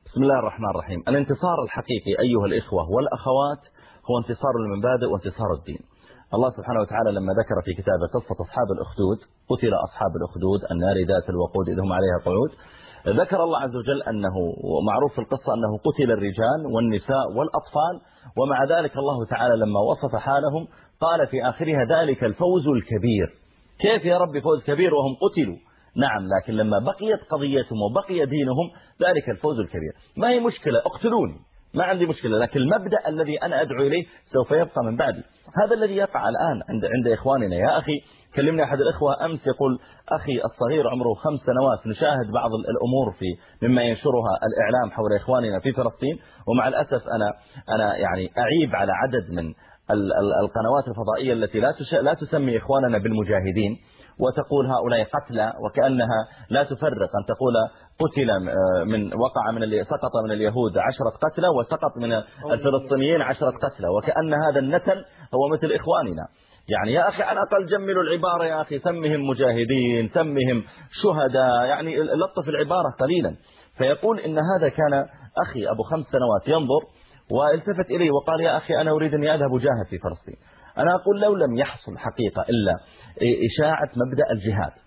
بسم الله الرحمن الرحيم. الانتصار الحقيقي أيها الإخوة والأخوات هو انتصار المبادئ وانتصار الدين. الله سبحانه وتعالى لما ذكر في كتابه قصة أصحاب الأخدود قتل أصحاب الأخدود النار ذات الوقود إذ هم عليها قعود ذكر الله عز وجل أنه معروف في القصة أنه قتل الرجال والنساء والأطفال ومع ذلك الله تعالى لما وصف حالهم قال في آخرها ذلك الفوز الكبير. كيف يا رب فوز كبير وهم قتلوا؟ نعم لكن لما بقيت قضيتهم وبقي دينهم ذلك الفوز الكبير. ما هي مشكلة؟ اقتلوني. ما عندي مشكلة لكن المبدأ الذي أنا أدعو إليه سوف يبقى من بعدي. هذا الذي يقع الآن عند عند إخواننا. يا أخي كلمني أحد الإخوة أمس يقول أخي الصغير عمره خمس سنوات نشاهد بعض الأمور في مما ينشرها الإعلام حول إخواننا في فلسطين. ومع الأسف أنا أنا يعني أعيب على عدد من القنوات الفضائية التي لا لا تسمي إخواننا بالمجاهدين. وتقول هؤلاء قتلى وكأنها لا تفرق أن تقول قتل آه، من وقع من سقط من اليهود عشرة قتلى وسقط من الفلسطينيين عشرة قتلى وكأن هذا النتن هو مثل إخواننا. يعني يا أخي على الأقل جملوا العبارة يا أخي سمهم مجاهدين سمهم شهداء يعني لطف العبارة قليلا. فيقول إن هذا كان أخي أبو خمس سنوات ينظر والتفت إلي وقال يا أخي أنا أريد أن أذهب أجاهد في فلسطين. أنا أقول لو لم يحصل حقيقة إلا إشاعة مبدأ الجهاد.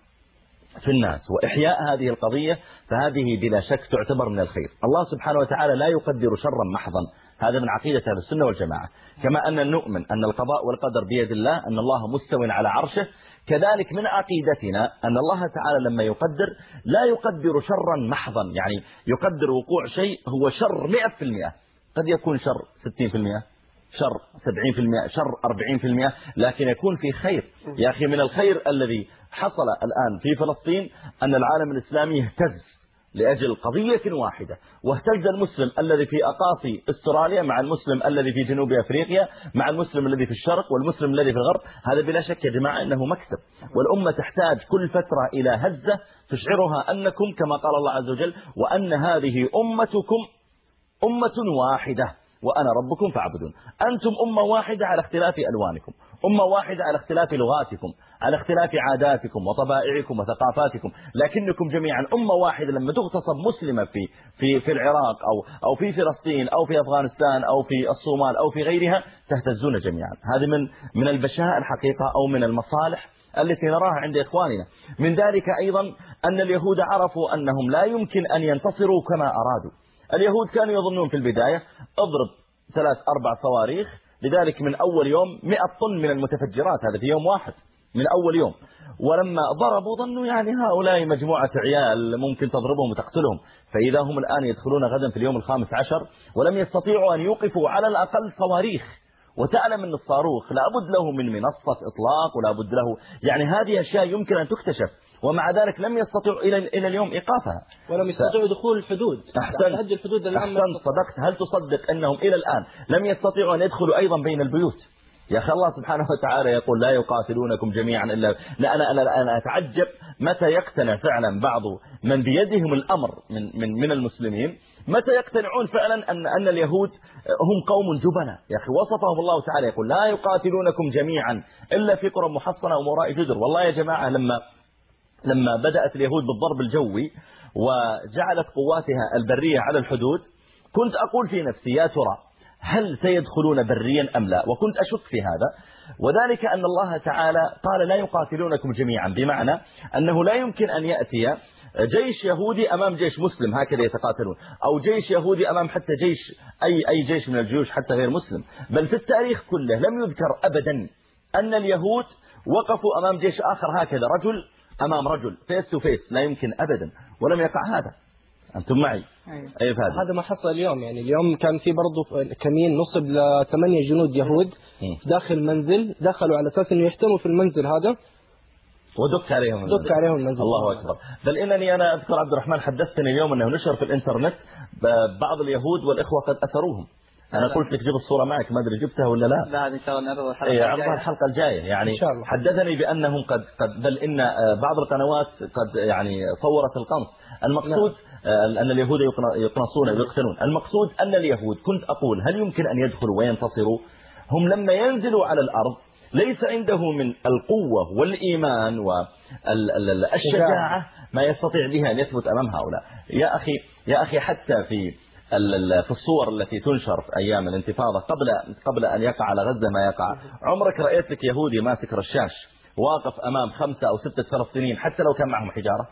في الناس وإحياء هذه القضية فهذه بلا شك تعتبر من الخير. الله سبحانه وتعالى لا يقدر شرا محضا. هذا من عقيدة أهل السنة والجماعة. كما أن نؤمن أن القضاء والقدر بيد الله أن الله مستو على عرشه. كذلك من عقيدتنا أن الله تعالى لما يقدر لا يقدر شرا محضا. يعني يقدر وقوع شيء هو شر 100% قد يكون شر 60% شر 70% شر 40% لكن يكون في خير. يا أخي من الخير الذي حصل الآن في فلسطين أن العالم الإسلامي يهتز لأجل قضية واحدة واهتز المسلم الذي في أقاصي أستراليا مع المسلم الذي في جنوب أفريقيا مع المسلم الذي في الشرق والمسلم الذي في الغرب. هذا بلا شك يا جماعة أنه مكسب. والأمة تحتاج كل فترة إلى هزة تشعرها أنكم كما قال الله عز وجل وأن هذه أمتكم أمة واحدة. وأنا ربكم فاعبدون. أنتم أمة واحدة على اختلاف ألوانكم. أمة واحدة على اختلاف لغاتكم على اختلاف عاداتكم وطبائعكم وثقافاتكم. لكنكم جميعا أمة واحدة لما تغتصب مسلمة في في في العراق أو أو في فلسطين أو في أفغانستان أو في الصومال أو في غيرها تهتزون جميعا. هذه من من البشاء الحقيقة أو من المصالح التي نراها عند إخواننا. من ذلك أيضا أن اليهود عرفوا أنهم لا يمكن أن ينتصروا كما أرادوا. اليهود كانوا يظنون في البداية اضرب ثلاث أربع صواريخ لذلك من أول يوم 100 طن من المتفجرات هذا في يوم واحد من أول يوم. ولما ضربوا ظنوا يعني هؤلاء مجموعة عيال ممكن تضربهم وتقتلهم. فإذا هم الآن يدخلون غدا في اليوم الخامس عشر ولم يستطيعوا أن يوقفوا على الأقل صواريخ. وتعلم أن الصاروخ لابد له من منصة إطلاق ولابد له يعني هذه أشياء يمكن أن تكتشف. ومع ذلك لم يستطيعوا إلى إلى اليوم إيقافها. ولم يستطيعوا دخول الحدود. أحسن الحدود أحسن صدقت. هل تصدق أنهم إلى الآن لم يستطيعوا أن يدخلوا أيضا بين البيوت؟ يا أخي الله سبحانه وتعالى يقول لا يقاتلونكم جميعا إلا لا أنا, أنا, أنا أتعجب متى يقتنع فعلا بعض من بيدهم الأمر من, من, من المسلمين متى يقتنعون فعلا أن, أن اليهود هم قوم جبنة يا أخي وصفهم الله تعالى يقول لا يقاتلونكم جميعا إلا في قرى محصنة ومراء جدر. والله يا جماعة لما لما بدأت اليهود بالضرب الجوي وجعلت قواتها البرية على الحدود كنت أقول في نفسي يا ترى هل سيدخلون بريا أم لا؟ وكنت أشك في هذا. وذلك أن الله تعالى قال لا يقاتلونكم جميعا. بمعنى أنه لا يمكن أن يأتي جيش يهودي أمام جيش مسلم هكذا يتقاتلون أو جيش يهودي أمام حتى جيش أي, أي جيش من الجيوش حتى غير مسلم. بل في التاريخ كله لم يذكر أبدا أن اليهود وقفوا أمام جيش آخر هكذا رجل أمام رجل face to face لا يمكن أبدا ولم يقع هذا. أنتم معي. أيوة. أي فهذا ما حصل اليوم يعني اليوم كان في برضه كمين نصب لثمانية جنود يهود داخل المنزل دخلوا على أساس أنه يحتموا في المنزل هذا. ودك عليهم دك عليهم المنزل. الله أكبر. بل إنني أنا أذكر عبد الرحمن حدثتني اليوم أنه نشر في الإنترنت بعض اليهود والإخوة قد أثروهم. أنا قلت لك جيب الصورة معك ما أدري جبتها ولا لا. لا إن شاء الله نعرض الحلقة إيه عرضها الحلقة الجاية. يعني إن شاء الله. حدثني بأنهم قد, قد بل إن بعض القنوات قد يعني صورت القنص. المقصود أن اليهود يقنصون ويقتلون المقصود أن اليهود كنت أقول هل يمكن أن يدخلوا وينتصروا؟ هم لما ينزلوا على الأرض ليس عنده من القوة والإيمان والشجاعة ما يستطيع بها أن يثبت أمام هؤلاء. يا أخي يا أخي حتى في في الصور التي تنشر في أيام الانتفاضة قبل قبل أن يقع على غزة ما يقع. عمرك رأيت لك يهودي ماسك رشاش واقف أمام خمسة أو ستة فلسطينيين حتى لو كان معهم حجارة؟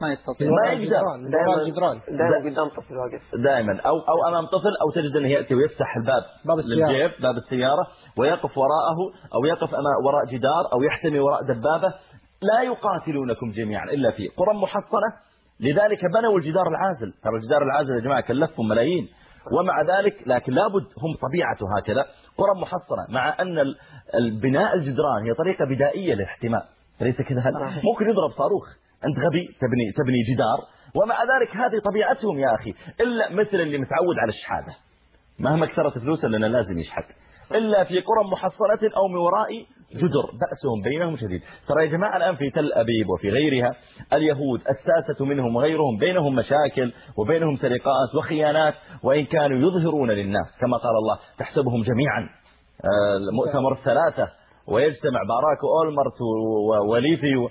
ما يستطيع. ما يقدر. دائما جدران. دائما قدام طفل واقف. دائما. أو أو أمام طفل أو تجد أنه يأتي ويفتح الباب باب السيارة. للجيب باب السيارة ويقف وراءه أو يقف أمام وراء جدار أو يحتمي وراء دبابة. لا يقاتلونكم جميعا إلا في قرى محصنة لذلك بنوا الجدار العازل. ترى الجدار العازل يا جماعة كلفهم ملايين. ومع ذلك لكن لابد هم طبيعته هكذا. قرى محصنة مع أن البناء الجدران هي طريقة بدائية للاحتماء. ليس كذا ممكن يضرب صاروخ. أنت غبي تبني تبني جدار. ومع ذلك هذه طبيعتهم يا أخي. إلا مثل اللي متعود على الشحاذة مهما كثرت فلوسه لأنه لازم يشحذ إلا في قرى محصنة أو من وراء جدر بأسهم بينهم شديد. ترى يا جماعة الآن في تل أبيب وفي غيرها اليهود الساسة منهم وغيرهم بينهم مشاكل وبينهم سرقات وخيانات وإن كانوا يظهرون للناس كما قال الله تحسبهم جميعا. مؤتمر الثلاثة ويجتمع باراك أولمرت وليفي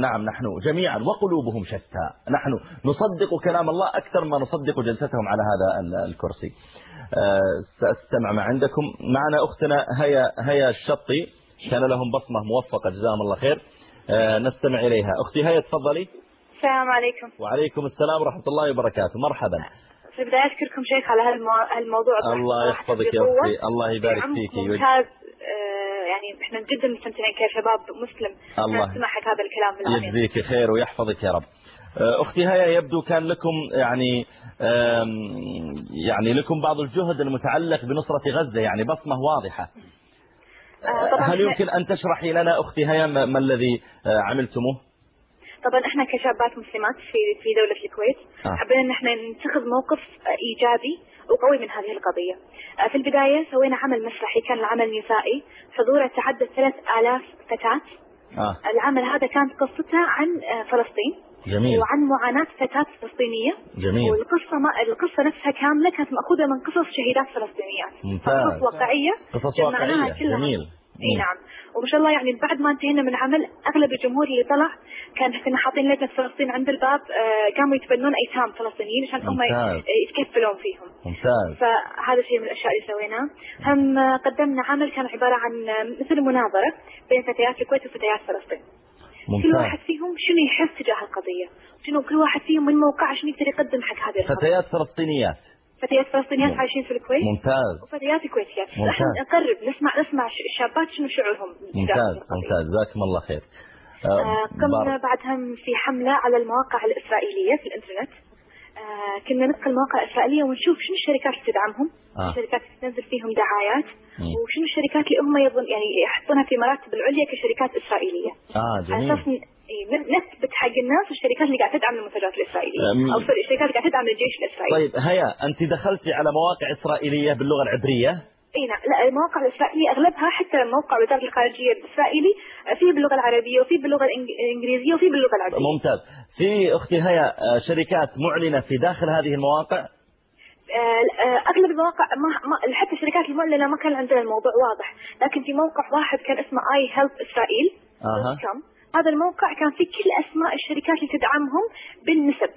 نعم نحن جميعا وقلوبهم شتى. نحن نصدق كلام الله أكثر ما نصدق جلستهم على هذا الكرسي. سأستمع ما عندكم. معنا أختنا هيا هيا الشطي. كان لهم بصمة موفقة جزاهم الله خير. نستمع إليها. أختي هيا تفضلي. السلام عليكم. وعليكم السلام ورحمة الله وبركاته. مرحبا. في البداية أشكركم شيخ على هالموضوع. الله يحفظك يا أختي. الله يبارك فيك ممتاز. يعني إحنا جدا مستمتعين كشباب مسلم. الله نسمع حق هذا الكلام يجزيك خير ويحفظك يا رب. آه، أختي هيا يبدو كان لكم يعني يعني لكم بعض الجهد المتعلق بنصرة غزة يعني بصمة واضحة. هل يمكن أن تشرحي لنا أختي هيا ما الذي آه، عملتموه؟ طبعا إحنا كشابات مسلمات في في دولة الكويت آه. حبينا إن إحنا نتخذ موقف آه، إيجابي وقوي من هذه القضية. آه، في البداية سوينا عمل مسرحي كان العمل نسائي. حضوره تعدى 3000 فتاة. آه. العمل هذا كانت قصته عن آه، فلسطين. جميل. وعن معاناة فتاة فلسطينية. جميل. والقصة ما القصة نفسها كاملة كانت مأخوذة من قصص شهيدات فلسطينيات ممتاز. قصص واقعية قصص واقعية. كلها. جميل. إي نعم. وما شاء الله يعني بعد ما انتهينا من العمل أغلب الجمهور اللي طلع كان كنا حاطين لجنة فلسطين عند الباب آه، قاموا يتبنون أيتام فلسطينيين عشان هم ممتاز. يتكفلون فيهم. ممتاز. فهذا شيء من الأشياء اللي سويناه. هم آه، قدمنا عمل كان عبارة عن آه، مثل مناظرة بين فتيات الكويت وفتيات فلسطين. كل ممتاز. واحد فيهم شنو يحس تجاه القضية؟ شنو كل واحد فيهم من موقعه شنو يقدر يقدم حق هذه القضية؟ فتيات فلسطينيات. فتيات فلسطينيات عايشين في الكويت؟ ممتاز. وفتيات كويتيات ممتاز. نقرب نسمع نسمع الشابات شنو شعورهم ممتاز ممتاز. جزاكم الله خير. آه، آه، قمنا بارك. بعدها في حملة على المواقع الإسرائيلية في الإنترنت؟ آه، كنا ندخل المواقع الإسرائيلية ونشوف شنو الشركات اللي تدعمهم آه. الشركات اللي تنزل فيهم دعايات مم. وشنو الشركات اللي هم يظن يعني يحطونها في مراتب العليا كشركات إسرائيلية آه على جميل ن- إيه، نثبت حق الناس الشركات اللي قاعدة تدعم المنتجات. أو سوري، الشركات اللي قاعدة تدعم الجيش الإسرائيلي طيب هيا أنت دخلتي على مواقع إسرائيلية باللغة العبرية اي نعم. لا المواقع الإسرائيلية أغلبها حتى موقع وزارة الخارجية الإسرائيلي آه، فيه باللغة العربية وفيه باللغة الإنجليزية وفيه باللغة العربية. ممتاز. في أختي هيا آه، شركات معلنة في داخل هذه المواقع؟ آه، أغلب المواقع ما ما حتى الشركات المعلنة ما كان عندنا الموضوع واضح لكن في موقع واحد كان اسمه I Help Israel com؟ هذا الموقع كان فيه كل أسماء الشركات اللي تدعمهم بالنسب.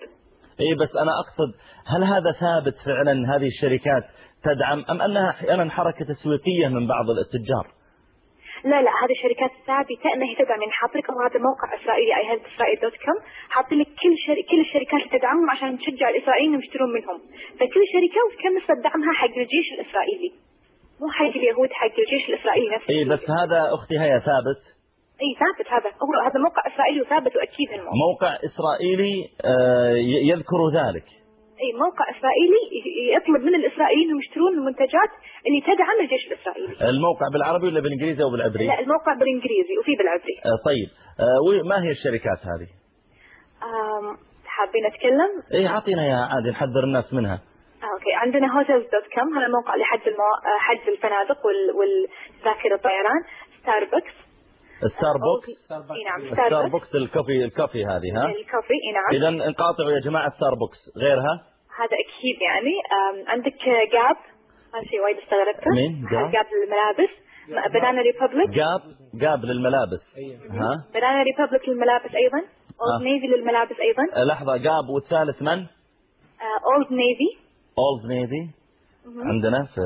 اي بس أنا أقصد هل هذا ثابت فعلا هذه الشركات تدعم أم أنها أحيانا حركة تسويقيه من بعض التجار لا لا هذه الشركات ثابته أنها تدعم. يعني حاط لكم هذا الموقع إسرائيلي I Help Israel dot com حاط لك كل شر... كل الشركات اللي تدعمهم عشان تشجع الإسرائيليين إنهم يشترون منهم. فكل شركة وكم نسبة دعمها حق الجيش الإسرائيلي؟ مو حق اليهود حق الجيش الإسرائيلي نفسه. إي بس هذا أختي هيا ثابت. إي ثابت هذا. هو هذا موقع إسرائيلي وثابت وأكيد الموضوع موقع إسرائيلي آه، يذكر ذلك. إي موقع إسرائيلي يطلب من الإسرائيليين انهم يشترون المنتجات اللي تدعم الجيش الإسرائيلي. الموقع بالعربي ولا بالإنجليزي أو بالعبري؟ لا الموقع بالإنجليزي وفي بالعربي آه، طيب. آه، هي الشركات هذه؟ آم، حابين أتكلم؟ إي أعطينا يا عادي نحذر الناس منها. آه، okay. عندنا Hotels dot com هذا موقع لحجز المو... آه، حجز الفنادق وال... وتذاكر الطيران. ستاربكس ستاربكس إي نعم ستاربكس ستاربكس ال coffee ال coffee هذه ها؟ ال coffee إي نعم. اذا انقاطعوا يا جماعة ستاربكس غيرها؟ هذا أكيد يعني. عندك Gap. هذا شيء وايد استغربته مين؟ Gap؟ Gap للملابس. Banana Republic Gap؟ Gap للملابس. ها؟ Banana Republic للملابس أيضا. آه. Old Navy للملابس أيضا. آه، لحظة. Gap والثالث من؟ Old Navy Old Navy عندنا في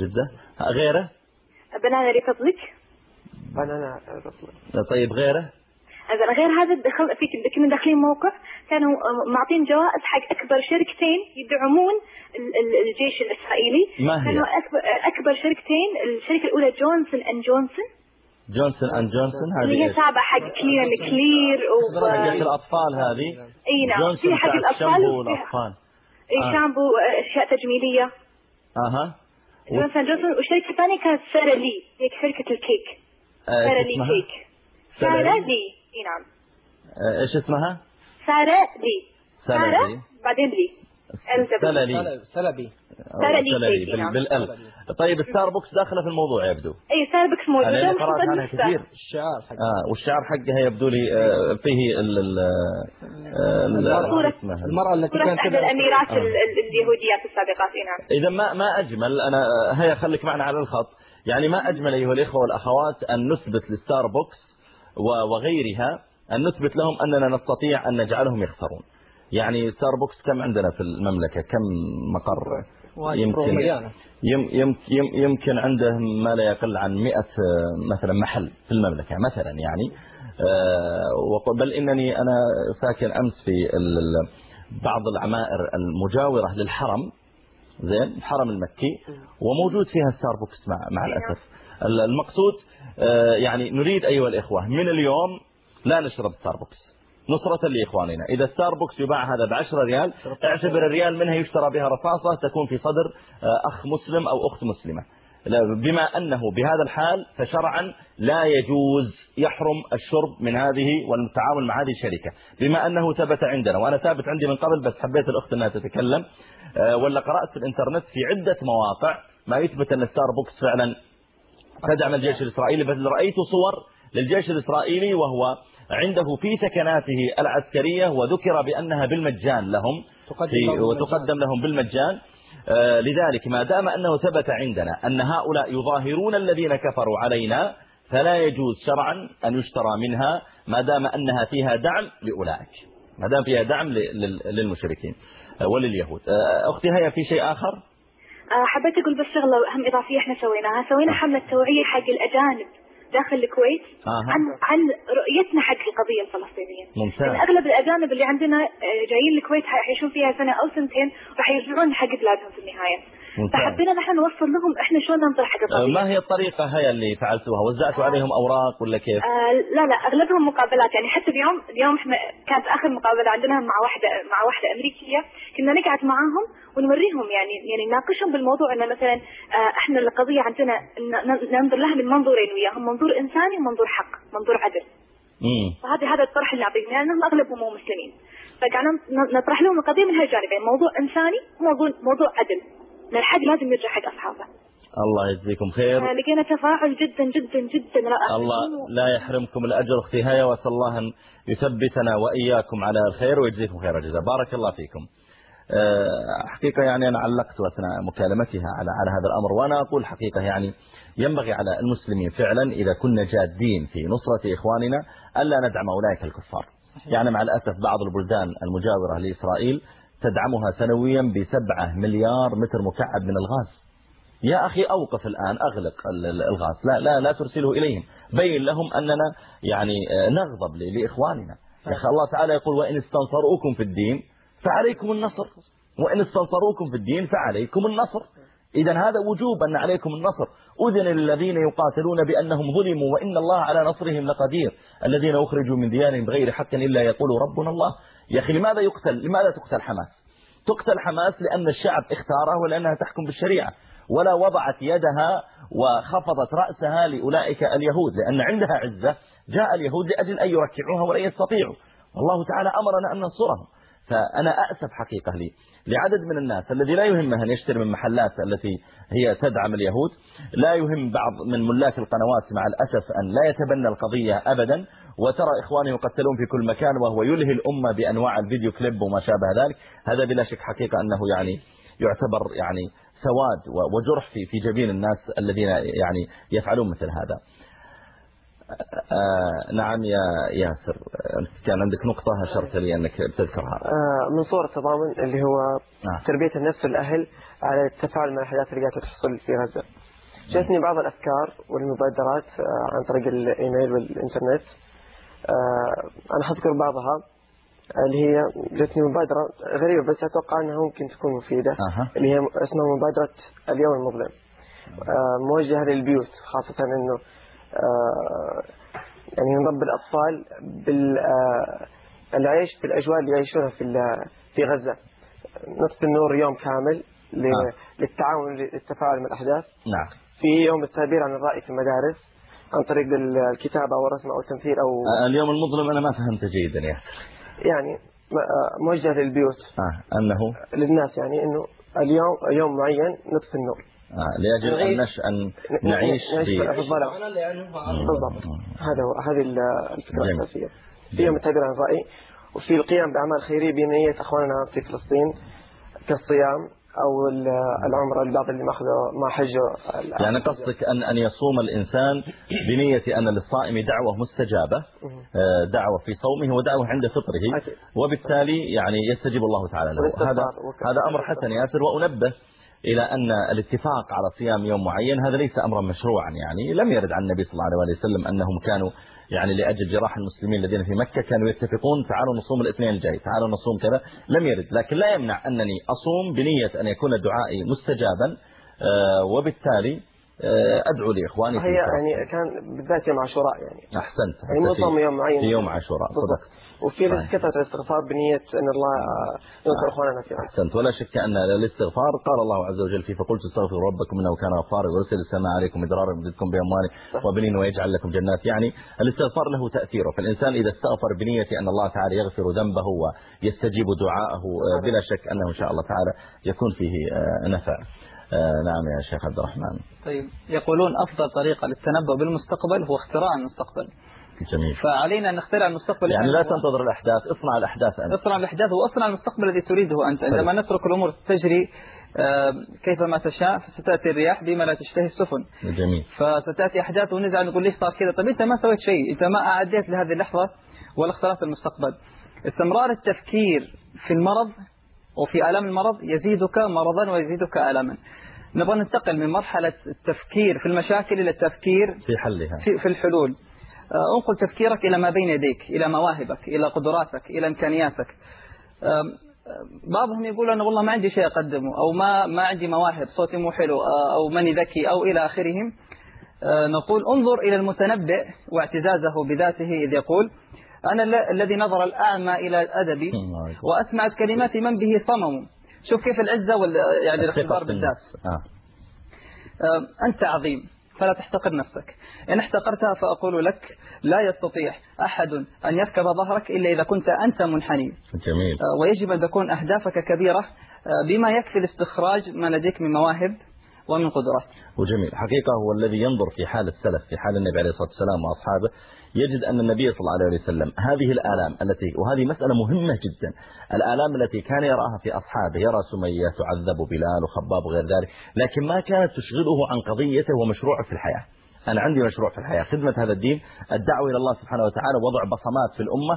جدة. ها، غيره؟ Banana Republic Banana طيب غيره؟ غير هذا دخل في كنا داخلين موقع كانوا معطين جوائز حق أكبر شركتين يدعمون ال- ال- الجيش الإسرائيلي ما هي؟ كانوا اكبر أكبر شركتين الشركة الأولى Johnson and Johnson Johnson and Johnson اللي هذه هي إيش؟ تابعة حق Clean & Clear و حقت الأطفال هذه إي نعم في حق الأطفال الشامبو وفي والأطفال إي آه. شامبو آه، أشياء تجميلية أها Johnson Johnson والشركة الثانية كانت Sara Lee هي شركة الكيك آه، Sara Lee؟ cake Sara Lee؟ إي نعم. آه، إيش اسمها؟ Sara Lee. Sara Sara Lee. بعدين لي. سلبي سلبي. بال- بالألف. طيب ستاربكس داخلة في الموضوع يبدو. إي ستاربكس موجوده أنا قرات عنها. كثير. الشعار حق آه والشعار حقها يبدو لي آه، فيه ال ال آه، ال- صورة- اسمها؟ المرأة التي كانت احدى الأميرات آه. ال- ال- اليهوديات السابقات. إي نعم. إذا ما ما أجمل أنا هيا خليك معنا على الخط. يعني ما أجمل أيها الإخوة والأخوات أن نثبت للستاربكس و- وغيرها أن نثبت لهم أننا نستطيع أن نجعلهم يخسرون. يعني ستاربكس كم عندنا في المملكة؟ كم مقر؟ يمكن مليانة. يم يم يم يمكن عنده ما لا يقل عن 100 مثلا محل في المملكة مثلا يعني. آه، بل إنني أنا ساكن أمس في بعض العمائر المجاورة للحرم زين الحرم المكي وموجود فيها ستاربكس مع مع الأسف. ال- المقصود آه، يعني نريد أيها الإخوة من اليوم لا نشرب ستاربكس نصرة لإخواننا. إذا ستاربكس يباع هذا بعشرة ريال اعتبر الريال منها يشترى بها رصاصة تكون في صدر آه، أخ مسلم أو أخت مسلمة. بما أنه بهذا الحال فشرعا لا يجوز يحرم الشرب من هذه والتعامل مع هذه الشركة. بما أنه ثبت عندنا وأنا ثابت عندي من قبل بس حبيت الأخت أنها تتكلم آه، ولا قرأت في الإنترنت في عدة مواقع ما يثبت أن ستاربكس فعلا تدعم الجيش الإسرائيلي. بل رأيت صور للجيش الإسرائيلي وهو عنده في سكناته العسكرية وذكر بأنها بالمجان لهم وتقدم لهم بالمجان. آه، لذلك ما دام أنه ثبت عندنا أن هؤلاء يظاهرون الذين كفروا علينا فلا يجوز شرعا أن يشترى منها ما دام أنها فيها دعم لأولئك. ما دام فيها دعم للمشركين آه، ولليهود. آه، أختي هيا في شيء آخر؟ حبيت أقول بس شغلة أهم إضافية إحنا سويناها. سوينا حملة توعية حق الأجانب داخل الكويت آه. عن عن رؤيتنا حق القضية الفلسطينية. ممتاز. لأن أغلب الأجانب اللي عندنا آه، جايين الكويت حيعيشون فيها سنة أو سنتين راح يرجعون حق بلادهم في النهاية. فحبينا نحن نوصل لهم إحنا شلون ننظر حق القضية ما هي الطريقة هي اللي فعلتوها؟ وزعتوا عليهم أوراق ولا كيف؟ آه لا لا أغلبهم مقابلات. يعني حتى اليوم اليوم إحنا كانت آخر مقابلة عندنا مع واحدة مع واحدة أمريكية. كنا نقعد معاهم ونوريهم يعني يعني نناقشهم بالموضوع ان مثلا آه إحنا القضية عندنا ننظر لها من منظورين وياهم منظور إنساني ومنظور حق منظور عدل. فهذا هذا الطرح اللي نعطيه. لانهم أغلبهم مو مسلمين. فقعدنا نطرح لهم القضية من هالجانبين موضوع إنساني وموضوع موضوع عدل. الحق لازم يرجع حق أصحابه. الله يجزيكم خير. لقينا تفاعل جدا جدا جدا. رائع. الله لا يحرمكم الأجر أختي هيا وأسأل الله أن يثبتنا وإياكم على الخير ويجزيكم خير الجزاء. بارك الله فيكم. آه، حقيقة يعني أنا علقت أثناء مكالمتها على على هذا الأمر وأنا أقول حقيقة يعني ينبغي على المسلمين فعلا إذا كنا جادين في نصرة إخواننا ألا ندعم أولئك الكفار. يعني مع الأسف بعض البلدان المجاورة لإسرائيل تدعمها سنويا بسبعة مليار متر مكعب من الغاز. يا أخي أوقف الآن أغلق الغاز. لا لا لا ترسله إليهم. بين لهم أننا يعني آه، نغضب لإخواننا. يا أخي الله تعالى يقول وإن استنصروكم في الدين فعليكم النصر. وإن استنصروكم في الدين فعليكم النصر. إذا هذا وجوب أن عليكم النصر. أذن للذين يقاتلون بأنهم ظلموا وإن الله على نصرهم لقدير. الذين أخرجوا من ديارهم بغير حق إلا يقولوا ربنا الله. يا أخي لماذا يقتل؟ لماذا تقتل حماس؟ تقتل حماس لأن الشعب اختاره ولأنها تحكم بالشريعة. ولا وضعت يدها وخفضت رأسها لأولئك اليهود لأن عندها عزة. جاء اليهود لأجل أن يركعوها ولن يستطيعوا. والله تعالى أمرنا أن ننصرهم. فأنا أأسف حقيقة لي. لعدد من الناس الذي لا يهمه أن يشتري من محلات التي هي تدعم اليهود لا يهم بعض من ملاك القنوات مع الأسف أن لا يتبنى القضية أبدا. وترى إخواني يقتلون في كل مكان وهو يلهي الأمة بأنواع الفيديو كليب وما شابه ذلك. هذا بلا شك حقيقة أنه يعني يعتبر يعني سواد وجرح في في جبين الناس الذين يعني يفعلون مثل هذا. آه نعم يا ياسر كان عندك نقطة أشرت لي أنك تذكرها آه من صور التضامن اللي هو آه. تربية النفس والأهل على التفاعل مع الأحداث اللي قاعدة تحصل في غزة. جاتني بعض الأفكار والمبادرات آه عن طريق الإيميل والإنترنت. أنا حذكر بعضها اللي هي جاتني مبادرة غريبة بس أتوقع أنها ممكن تكون مفيدة أه. اللي هي اسمها مبادرة اليوم المظلم. آه موجهة للبيوت خاصة أنه آه، يعني نربي الأطفال بالعيش آه، بالأجواء اللي يعيشونها في في غزة. نطفي النور يوم كامل نعم. للتعاون للتفاعل مع الأحداث. نعم. في يوم التعبير عن الرأي في المدارس. عن طريق الكتابة أو الرسم أو التمثيل أو آه، اليوم المظلم أنا ما فهمت جيدا يا يعني موجه للبيوت. آه أنه للناس يعني أنه اليوم يوم معين نطفي النور آه، لأجل أن, نش... أن نعيش في الظلام. بالضبط. هذا هو هذه الفكرة الأساسية. في يوم التعبير عن الرأي وفي القيام بأعمال خيرية بنية أخواننا في فلسطين كالصيام أو العمرة البعض اللي ماخذه ما حجه يعني قصدك أن أن يصوم الإنسان بنية أن للصائم دعوة مستجابة آه، دعوة في صومه ودعوة عند فطره وبالتالي يعني يستجيب الله تعالى له. هذا هذا أمر حسن ياسر وأنبه إلى أن الاتفاق على صيام يوم معين هذا ليس أمرا مشروعا يعني لم يرد عن النبي صلى الله عليه وسلم أنهم كانوا يعني لأجل جراح المسلمين الذين في مكة كانوا يتفقون تعالوا نصوم الاثنين الجاي تعالوا نصوم كذا لم يرد لكن لا يمنع أنني أصوم بنية أن يكون دعائي مستجابا آه، وبالتالي آه، أدعو لإخواني في هي. يعني كان بالذات يوم عاشوراء يعني أحسنت يعني يوم معين في يوم عاشوراء. صدقت وفي صحيح. كثرة الاستغفار بنية أن الله ينصر إخواننا في أحسنت. ولا شك أن الاستغفار قال الله عز وجل فيه فقلت استغفروا ربكم إنه كان غفارا ويرسل السماء عليكم مدرارا ويمددكم بأموال وبنين ويجعل لكم جنات. يعني الاستغفار له تأثيره. فالإنسان إذا استغفر بنية أن الله تعالى يغفر ذنبه ويستجيب دعاءه آه، بلا شك أنه إن شاء الله تعالى يكون فيه آه، نفع. آه، نعم يا شيخ عبد الرحمن. طيب يقولون أفضل طريقة للتنبؤ بالمستقبل هو اختراع المستقبل. جميل. فعلينا أن نخترع المستقبل يعني لا تنتظر الأحداث اصنع الأحداث أنت. اصنع الأحداث واصنع المستقبل الذي تريده أنت. عندما نترك الأمور تجري كيفما تشاء فستأتي الرياح بما لا تشتهي السفن. جميل. فستأتي أحداث ونزعل نقول ليش صار كذا؟ طيب أنت ما سويت شيء. أنت ما أعديت لهذه اللحظة ولا اخترت المستقبل. استمرار التفكير في المرض وفي آلام المرض يزيدك مرضا ويزيدك آلاما نبغى ننتقل من مرحلة التفكير في المشاكل إلى التفكير في حلها. في, في الحلول. انقل تفكيرك إلى ما بين يديك إلى مواهبك إلى قدراتك إلى إمكانياتك. بعضهم يقول أنا والله ما عندي شيء أقدمه أو ما ما عندي مواهب صوتي مو حلو آه، أو ماني ذكي أو إلى آخرهم. آه، نقول انظر إلى المتنبئ واعتزازه بذاته إذ يقول أنا ال- الذي نظر الأعمى إلى أدبي وأسمعت كلمات من به صمم. شوف كيف العزة وال يعني الاختبار بالذات. آه. آه، أنت عظيم. فلا تحتقر نفسك. إن احتقرتها فأقول لك لا يستطيع أحد أن يركب ظهرك إلا إذا كنت أنت منحني. جميل. آه، ويجب أن تكون أهدافك كبيرة آه، بما يكفي لاستخراج ما لديك من مواهب ومن قدرات وجميل. حقيقة هو الذي ينظر في حال السلف في حال النبي عليه الصلاة والسلام وأصحابه يجد أن النبي صلى الله عليه وسلم هذه الآلام التي وهذه مسألة مهمة جدا. الآلام التي كان يراها في أصحابه يرى سمية تعذب بلال وخباب وغير ذلك لكن ما كانت تشغله عن قضيته ومشروعه في الحياة. أنا عندي مشروع في الحياة خدمة هذا الدين الدعوة إلى الله سبحانه وتعالى وضع بصمات في الأمة.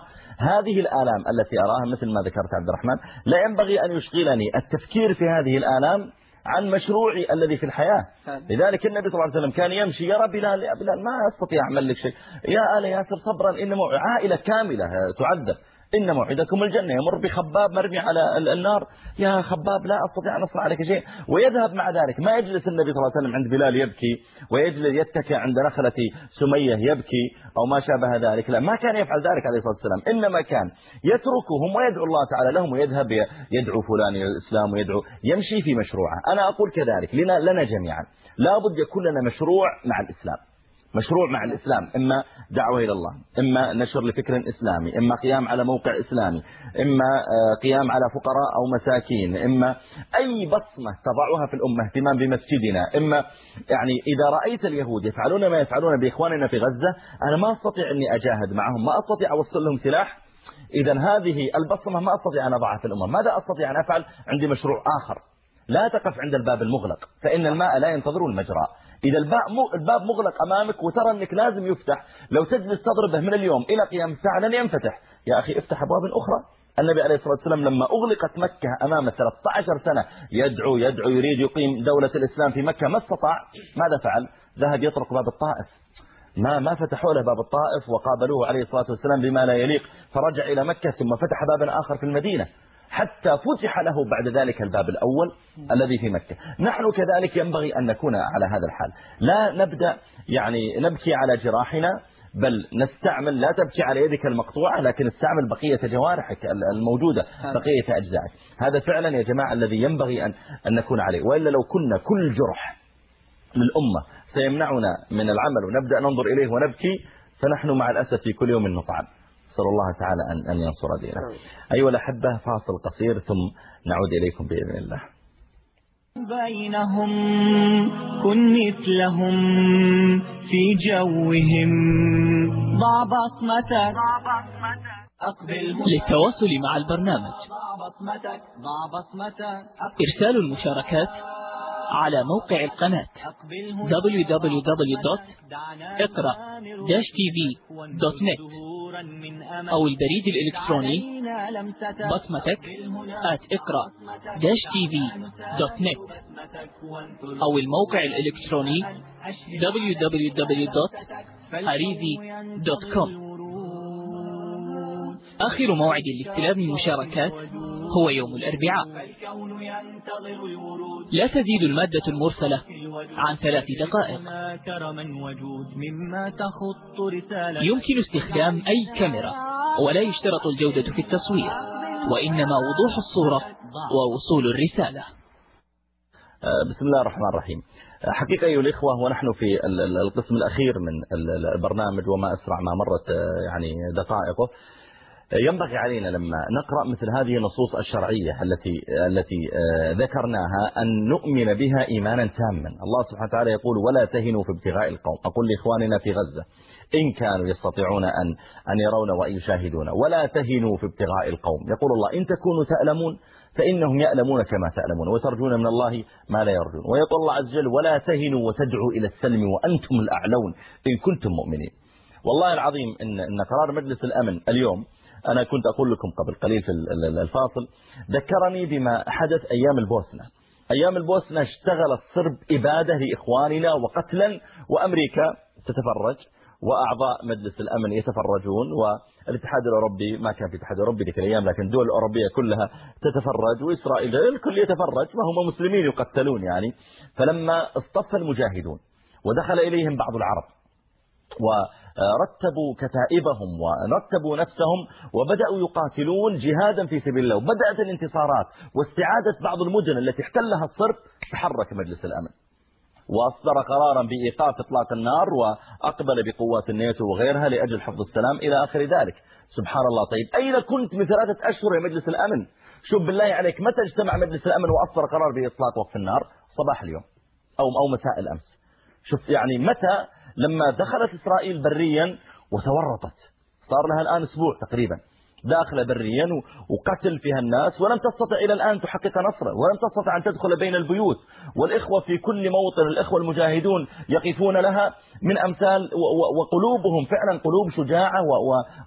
هذه الآلام التي أراها مثل ما ذكرت عبد الرحمن لا ينبغي أن يشغلني. التفكير في هذه الآلام عن مشروعي الذي في الحياة. لذلك النبي صلى الله عليه وسلم كان يمشي يرى بلال يا بلال ما أستطيع أعمل لك شيء. يا آل ياسر صبرا إن مو- عائلة كاملة تعذب. إن موعدكم الجنة. يمر بخباب مرمي على ال- النار. يا خباب لا أستطيع أن أصنع عليك شيء. ويذهب مع ذلك. ما يجلس النبي صلى الله عليه وسلم عند بلال يبكي ويجلس يتكئ عند نخلة سمية يبكي أو ما شابه ذلك. لا ما كان يفعل ذلك عليه الصلاة والسلام. إنما كان يتركهم ويدعو الله تعالى لهم ويذهب يدعو فلان إلى الإسلام ويدعو يمشي في مشروعه. أنا أقول كذلك. لنا, لنا جميعا. لابد يكون لنا مشروع مع الإسلام. مشروع مع الإسلام إما دعوة إلى الله إما نشر لفكر إسلامي إما قيام على موقع إسلامي إما آه، قيام على فقراء أو مساكين إما أي بصمة تضعها في الأمة اهتمام بمسجدنا إما يعني إذا رأيت اليهود يفعلون ما يفعلون بإخواننا في غزة أنا ما أستطيع أني أجاهد معهم ما أستطيع أوصل لهم سلاح. إذا هذه البصمة ما أستطيع أن أضعها في الأمة ماذا أستطيع أن أفعل؟ عندي مشروع آخر. لا تقف عند الباب المغلق فإن الماء لا ينتظر المجرى. إذا الباب مغلق أمامك وترى أنك لازم يفتح. لو تجلس تضربه من اليوم إلى قيام الساعة لن ينفتح. يا أخي افتح أبواب أخرى. النبي عليه الصلاة والسلام لما أغلقت مكة أمامه 13 سنة يدعو يدعو يريد يقيم دولة الإسلام في مكة ما استطاع. ماذا فعل؟ ذهب يطرق باب الطائف. ما ما فتحوا له باب الطائف وقابلوه عليه الصلاة والسلام بما لا يليق. فرجع إلى مكة ثم فتح بابا آخر في المدينة. حتى فتح له بعد ذلك الباب الأول الذي في مكة. نحن كذلك ينبغي أن نكون على هذا الحال. لا نبدأ يعني نبكي على جراحنا بل نستعمل لا تبكي على يدك المقطوعة لكن استعمل بقية جوارحك الموجودة بقية أجزائك. هذا فعلا يا جماعة الذي ينبغي أن, أن نكون عليه. وإلا لو كنا كل جرح للأمة سيمنعنا من العمل ونبدأ ننظر إليه ونبكي فنحن مع الأسف في كل يوم نطعن نسأل الله تعالى أن, أن ينصر دينه. أيها الأحبة فاصل قصير ثم نعود إليكم بإذن الله. بينهم كن مثلهم في جوهم. ضع بصمتك. أقبل للتواصل مع البرنامج. ضع بصمتك. ضع بصمتك. إرسال المشاركات على موقع القناة www.اقرأ-tv.net أو البريد الإلكتروني بصمتك at اقرأ-tv.net أو الموقع الإلكتروني www.harizi.com آخر موعد لاستلام المشاركات هو يوم الأربعاء. لا تزيد المادة المرسلة عن ثلاث دقائق. يمكن استخدام أي كاميرا ولا يشترط الجودة في التصوير وإنما وضوح الصورة ووصول الرسالة. آه، بسم الله الرحمن الرحيم. آه، حقيقة أيها الإخوة ونحن في ال- ال- القسم الأخير من ال- البرنامج وما أسرع ما مرت آه، يعني دقائقه. ينبغي علينا لما نقرأ مثل هذه النصوص الشرعية التي التي آه، ذكرناها أن نؤمن بها إيمانا تاما. الله سبحانه وتعالى يقول ولا تهنوا في ابتغاء القوم. أقول لإخواننا في غزة إن كانوا يستطيعون أن أن يرون وأن يشاهدون ولا تهنوا في ابتغاء القوم. يقول الله إن تكونوا تألمون فإنهم يألمون كما تألمون وترجون من الله ما لا يرجون. ويقول الله عز وجل ولا تهنوا وتدعوا إلى السلم وأنتم الأعلون إن كنتم مؤمنين. والله العظيم إن, إن قرار مجلس الأمن اليوم أنا كنت أقول لكم قبل قليل في ال- ال- الفاصل ذكرني بما حدث أيام البوسنة. أيام البوسنة اشتغل الصرب إبادة لإخواننا وقتلا وأمريكا تتفرج وأعضاء مجلس الأمن يتفرجون والاتحاد الأوروبي ما كان في الاتحاد الأوروبي ذيك الأيام لكن الدول الأوروبية كلها تتفرج وإسرائيل الكل يتفرج وهم مسلمين يقتلون يعني. فلما اصطف المجاهدون ودخل إليهم بعض العرب ورتبوا كتائبهم ورتبوا نفسهم وبدأوا يقاتلون جهادا في سبيل الله. وبدأت الانتصارات واستعادة بعض المدن التي احتلها الصرب تحرك مجلس الأمن. وأصدر قرارا بإيقاف إطلاق النار وأقبل بقوات الناتو وغيرها لأجل حفظ السلام إلى آخر ذلك. سبحان الله. طيب أين كنت من ثلاثة أشهر يا مجلس الأمن؟ شوف بالله عليك متى اجتمع مجلس الأمن وأصدر قرار بإطلاق وقف النار؟ صباح اليوم أو أو مساء الأمس. شوف يعني متى لما دخلت إسرائيل بريا وتورطت. صار لها الآن أسبوع تقريبا. داخل بريا وقتل فيها الناس ولم تستطع إلى الآن تحقق نصرا ولم تستطع أن تدخل بين البيوت. والإخوة في كل موطن الإخوة المجاهدون يقفون لها من أمثال وقلوبهم. فعلا قلوب شجاعة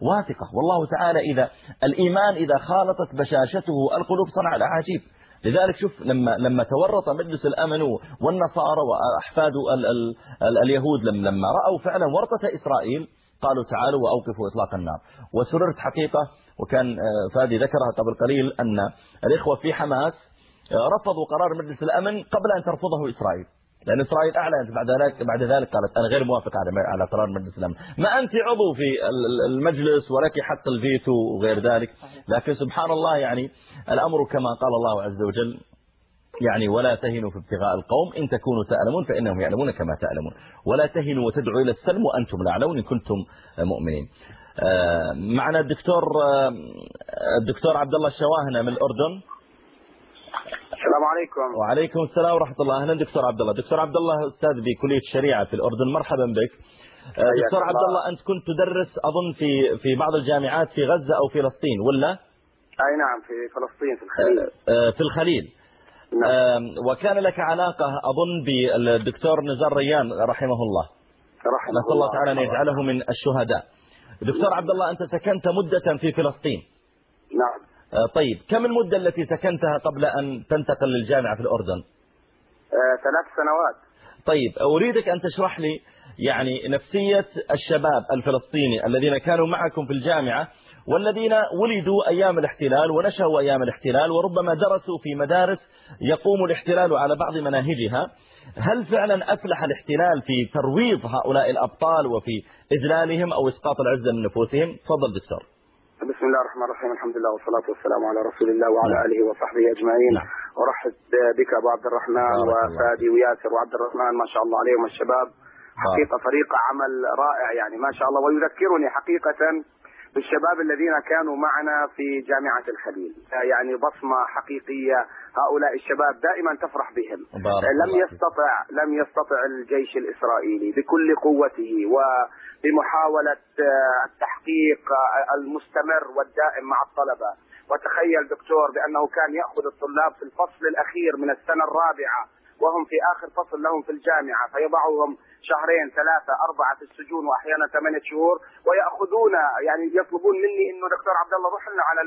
وواثقة والله تعالى إذا الإيمان إذا خالطت بشاشته القلوب صنع الأعاجيب. لذلك شوف لما لما تورط مجلس الأمن والنصارى وأحفاد ال ال ال اليهود لما رأوا فعلا ورطة إسرائيل قالوا تعالوا وأوقفوا إطلاق النار. وسررت حقيقة وكان فادي ذكرها قبل قليل أن الإخوة في حماس رفضوا قرار مجلس الأمن قبل أن ترفضه إسرائيل. لأن إسرائيل أعلنت بعد ذلك بعد ذلك قالت أنا غير موافق على على قرار مجلس الأمن. ما أنت عضو في المجلس ولك حق الفيتو وغير ذلك. لكن سبحان الله يعني الأمر كما قال الله عز وجل يعني ولا تهنوا في ابتغاء القوم. إن تكونوا تألمون فإنهم يعلمون كما تألمون. ولا تهنوا وتدعوا إلى السلم وأنتم الأعلون إن كنتم مؤمنين. معنا الدكتور الدكتور عبد الله الشواهنة من الأردن. السلام عليكم. وعليكم السلام ورحمة الله. أهلا دكتور عبد الله. دكتور عبد الله أستاذ بكلية الشريعة في الأردن. مرحبا بك. دكتور عبد الله. أنت كنت تدرس أظن في في بعض الجامعات في غزة أو فلسطين ولا؟ أي نعم في فلسطين في الخليل. في الخليل. نعم. وكان لك علاقة أظن بالدكتور نزار ريان رحمه الله. رحمه نسأل الله تعالى أن يجعله من الشهداء. دكتور عبد الله أنت سكنت مدة في فلسطين. نعم. طيب كم المدة التي سكنتها قبل أن تنتقل للجامعة في الأردن؟ آه، ثلاث سنوات. طيب أريدك أن تشرح لي يعني نفسية الشباب الفلسطيني الذين كانوا معكم في الجامعة والذين ولدوا أيام الاحتلال ونشأوا أيام الاحتلال وربما درسوا في مدارس يقوم الاحتلال على بعض مناهجها. هل فعلا أفلح الاحتلال في ترويض هؤلاء الأبطال وفي إذلالهم أو إسقاط العزة من نفوسهم؟ تفضل دكتور. بسم الله الرحمن الرحيم. الحمد لله والصلاة والسلام على رسول الله وعلى آله وصحبه أجمعين. نعم. ورحب بك أبو عبد الرحمن وفادي وياسر. وعبد الرحمن ما شاء الله عليهم الشباب. حقيقة فريق عمل رائع يعني ما شاء الله. ويذكرني حقيقة بالشباب الذين كانوا معنا في جامعة الخليل يعني بصمة حقيقية هؤلاء الشباب دائما تفرح بهم. لم يستطع لم يستطع الجيش الإسرائيلي بكل قوته وبمحاولة التحقيق المستمر والدائم مع الطلبة. وتخيل دكتور بأنه كان يأخذ الطلاب في الفصل الأخير من السنة الرابعة وهم في آخر فصل لهم في الجامعة فيضعهم شهرين ثلاثة أربعة في السجون وأحيانا ثمانية شهور ويأخذون يعني يطلبون مني إنه دكتور عبد الله روح لنا على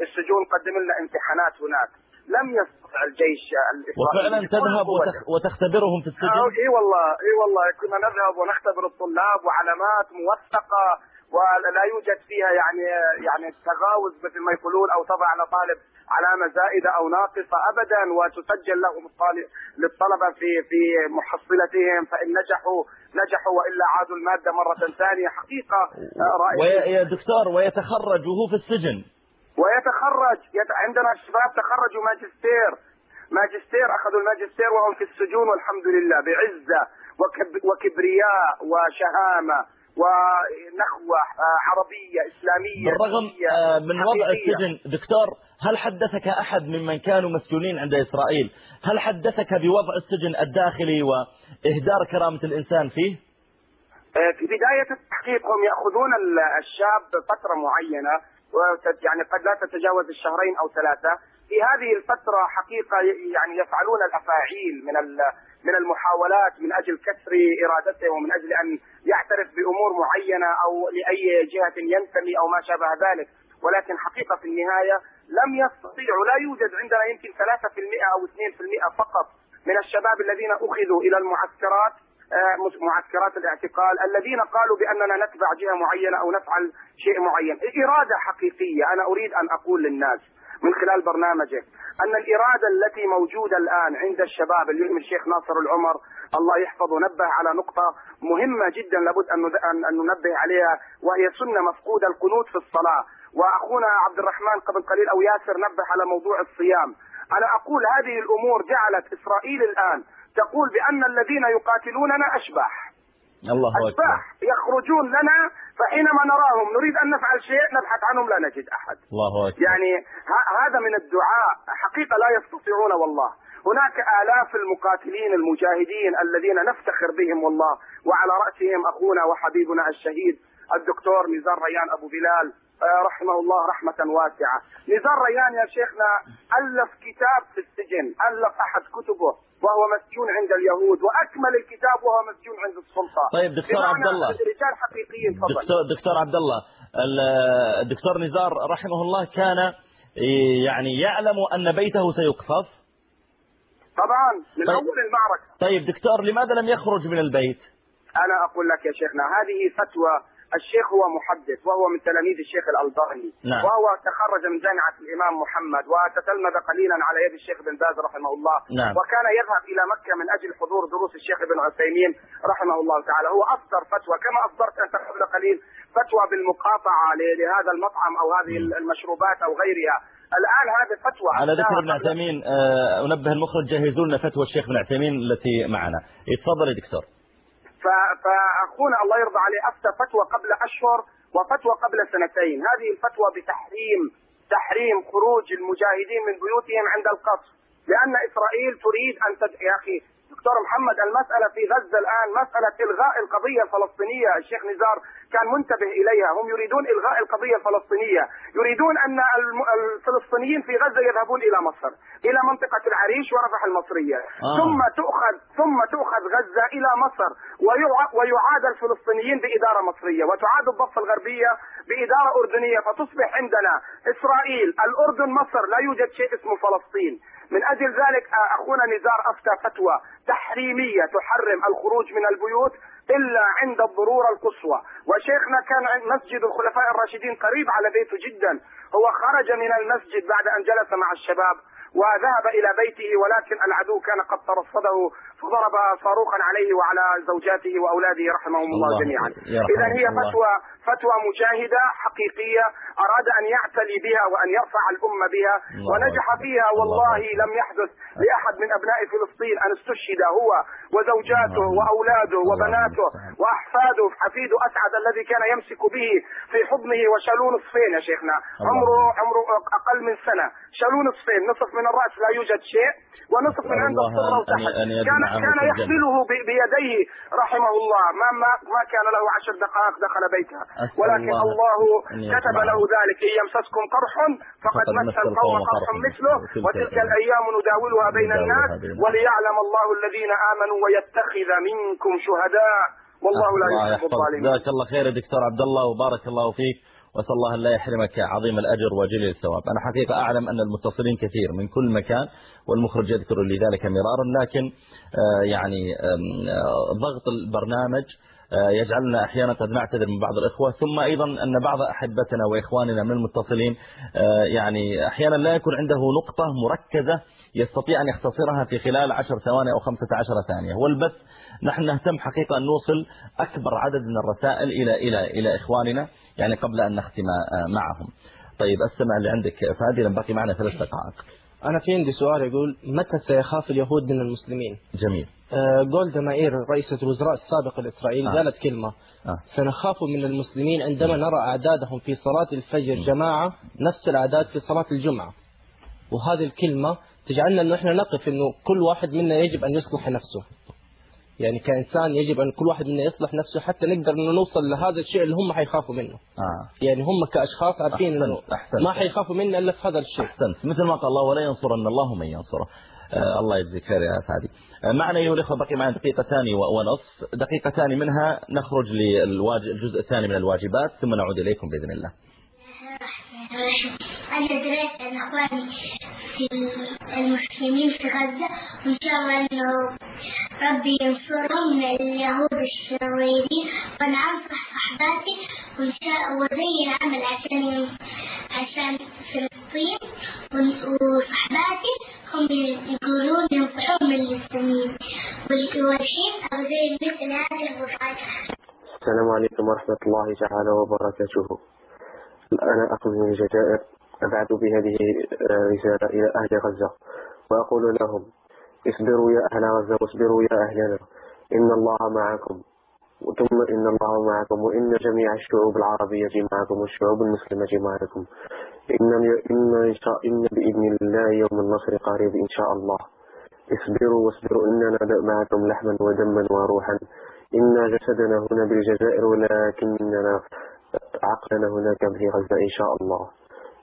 السجون قدم لنا امتحانات هناك. لم يستطع الجيش الإسرائيلي وفعلا تذهب وتخ... وتختبرهم في السجن؟ إي والله إي والله كنا نذهب ونختبر الطلاب وعلامات موثقة ولا يوجد فيها يعني يعني تغاوز مثل ما يقولون أو تضع على طالب علامة زائدة أو ناقصة ابدا وتسجل لهم للطلبة في في محصلتهم فإن نجحوا نجحوا وإلا عادوا المادة مرة ثانية. حقيقة آه، رائعه ويا دكتور ويتخرج وهو في السجن. ويتخرج يت... عندنا شباب تخرجوا ماجستير. ماجستير أخذوا الماجستير وهم في السجون والحمد لله بعزة وكب... وكبرياء وشهامة ونخوة آه، عربية إسلامية بالرغم آه، من وضع. السجن دكتور هل حدثك أحد ممن كانوا مسجونين عند إسرائيل؟ هل حدثك بوضع السجن الداخلي وإهدار كرامة الإنسان فيه؟ آه، في بداية التحقيق هم يأخذون ال- الشاب فترة معينة يعني قد لا تتجاوز الشهرين أو ثلاثة. في هذه الفترة حقيقة يعني يفعلون الأفاعيل من من المحاولات من أجل كسر إرادته ومن أجل أن يعترف بأمور معينة أو لأي جهة ينتمي أو ما شابه ذلك. ولكن حقيقة في النهاية لم يستطيعوا لا يوجد عندنا يمكن 3% أو 2% فقط من الشباب الذين أخذوا إلى المعسكرات معسكرات الاعتقال الذين قالوا بأننا نتبع جهة معينة أو نفعل شيء معين. إرادة حقيقية. أنا أريد أن أقول للناس من خلال برنامجك أن الإرادة التي موجودة الآن عند الشباب اليوم الشيخ ناصر العمر الله يحفظه نبه على نقطة مهمة جدا لابد أن ننبه عليها وهي سنة مفقودة القنوت في الصلاة. وأخونا عبد الرحمن قبل قليل أو ياسر نبه على موضوع الصيام. أنا أقول هذه الأمور جعلت إسرائيل الآن تقول بأن الذين يقاتلوننا أشباح. الله أكبر. أشباح يخرجون لنا فحينما نراهم نريد أن نفعل شيء نبحث عنهم لا نجد أحد. الله أكبر. يعني هذا من الدعاء حقيقة لا يستطيعون والله. هناك آلاف المقاتلين المجاهدين الذين نفتخر بهم والله وعلى رأسهم أخونا وحبيبنا الشهيد الدكتور نزار ريان أبو بلال. رحمه الله رحمة واسعة. نزار ريان يا شيخنا ألف كتاب في السجن ألف أحد كتبه وهو مسجون عند اليهود وأكمل الكتاب وهو مسجون عند السلطة. طيب دكتور عبد الله. رجال حقيقيين دكتور, دكتور عبد الله ال- الدكتور نزار رحمه الله كان يعني يعلم أن بيته سيقصف. طبعا من طيب. أول المعركة. طيب دكتور لماذا لم يخرج من البيت؟ أنا أقول لك يا شيخنا هذه فتوى الشيخ هو محدث وهو من تلاميذ الشيخ الألباني. نعم. وهو تخرج من جامعة الإمام محمد وتتلمذ قليلا على يد الشيخ بن باز رحمه الله. نعم. وكان يذهب إلى مكة من أجل حضور دروس الشيخ ابن عثيمين رحمه الله تعالى. هو أصدر فتوى كما أصدرت أنت قبل قليل فتوى بالمقاطعة لهذا المطعم أو هذه المشروبات أو غيرها. الآن هذه فتوى على ذكر ابن عثيمين آه، أنبه المخرج جهزوا لنا فتوى الشيخ ابن عثيمين التي معنا. يتفضل يا دكتور. فأخونا الله يرضى عليه أفتى فتوى قبل أشهر وفتوى قبل سنتين. هذه الفتوى بتحريم تحريم خروج المجاهدين من بيوتهم عند القصف لأن إسرائيل تريد أن تد... يا أخي دكتور محمد المسألة في غزة الآن مسألة إلغاء القضية الفلسطينية. الشيخ نزار كان منتبه إليها هم يريدون إلغاء القضية الفلسطينية. يريدون أن الفلسطينيين في غزة يذهبون إلى مصر إلى منطقة العريش ورفح المصرية. آه. ثم تؤخذ ثم تؤخذ غزة إلى مصر ويع- ويعاد الفلسطينيين بإدارة مصرية وتعاد الضفة الغربية بإدارة أردنية. فتصبح عندنا إسرائيل الأردن مصر لا يوجد شيء اسمه فلسطين. من أجل ذلك آه، أخونا نزار أفتى فتوى تحريمية تحرم الخروج من البيوت إلا عند الضرورة القصوى. وشيخنا كان عند مسجد الخلفاء الراشدين قريب على بيته جدا. هو خرج من المسجد بعد أن جلس مع الشباب وذهب إلى بيته ولكن العدو كان قد ترصده فضرب صاروخا عليه وعلى زوجاته وأولاده رحمهم الله, الله. جميعا. إذا هي الله. فتوى فتوى مجاهدة حقيقية أراد أن يعتلي بها وأن يرفع الأمة بها الله ونجح فيها والله لم يحدث لأحد من أبناء فلسطين أن استشهد هو وزوجاته وأولاده وبناته وأحفاده. حفيده أسعد الذي كان يمسك به في حضنه وشالوه نصفين يا شيخنا. عمره عمره أقل من سنة. شالوه نصفين. نصف من الرأس لا يوجد شيء ونصف من عند الله الصدر وتحت كان كان. يحمله بيديه رحمه الله. ما ما ما كان له عشر دقائق دخل بيته. أسأل ولكن الله الله كتب. له ذلك. إن يمسسكم قرح فقد مس القوم قرح مثله. وتلك الأيام. نداولها بين الناس. وليعلم الله الذين آمنوا ويتخذ منكم شهداء. والله لا يحب الظالمين. جزاك الله خير يا دكتور عبد الله وبارك الله فيك. وأسأل الله أن لا يحرمك عظيم الأجر وجليل الثواب. أنا حقيقة أعلم أن المتصلين كثير من كل مكان والمخرج يذكر لي ذلك مرارا لكن آه، يعني آه، ضغط البرنامج آه، يجعلنا أحيانا قد نعتذر من بعض الإخوة. ثم أيضا أن بعض أحبتنا وإخواننا من المتصلين يعني أحيانا لا يكون عنده نقطة مركزة يستطيع أن يختصرها في خلال عشر ثواني أو خمسة عشر ثانية. والبث نحن نهتم حقيقة أن نوصل أكبر عدد من الرسائل إلى إلى إلى إخواننا. يعني قبل أن نختم آه، معهم. طيب السمع اللي عندك فادي لم بقي معنا ثلاث دقائق. أنا في عندي سؤال يقول متى سيخاف اليهود من المسلمين؟ جميل. آه، جولدا مائير رئيسة الوزراء السابق الإسرائيلي آه. قالت كلمة آه. سنخاف من المسلمين عندما نرى أعدادهم في صلاة الفجر جماعة نفس الأعداد في صلاة الجمعة. وهذه الكلمة تجعلنا أنه إحنا نقف أنه كل واحد منا يجب أن يصلح نفسه. يعني كإنسان يجب أن كل واحد منا يصلح نفسه حتى نقدر أنه نوصل لهذا الشيء اللي هم حيخافوا منه. آه. يعني هم كأشخاص عارفين أحسنت. ما حيخافوا منا إلا في هذا الشيء. أحسنت. مثل ما قال الله ولا ينصرن الله من ينصره. آه الله يجزيك خير يا فادي آه معنا أيها الأخوة بقي معنا دقيقتان ونصف دقيقتان منها نخرج للجزء الثاني من الواجبات ثم نعود إليكم بإذن الله. أنا دريت أن أخواني في المسلمين في غزة وإن شاء الله أنه ربي ينصرهم من اليهود الشريرين وأنا أنصح صحباتي وإن شاء وزي العمل عشان عشان فلسطين وصحباتي هم يقولون ينصحون المسلمين وال- والحين أبغى مثل هذه المفاجأة السلام عليكم ورحمة الله تعالى وبركاته. أنا من الجزائر أبعث بهذه الرسالة إلى أهل غزة وأقول لهم اصبروا يا أهل غزة واصبروا يا أهلنا إن الله معكم. ثم إن الله معكم وإن جميع الشعوب العربية معكم والشعوب المسلمة معكم. إن إن إن بإذن الله يوم النصر قريب إن شاء الله. اصبروا واصبروا إننا معكم لحما ودما وروحا. إن جسدنا هنا بالجزائر ولكننا عقلنا هناك في غزة إن شاء الله.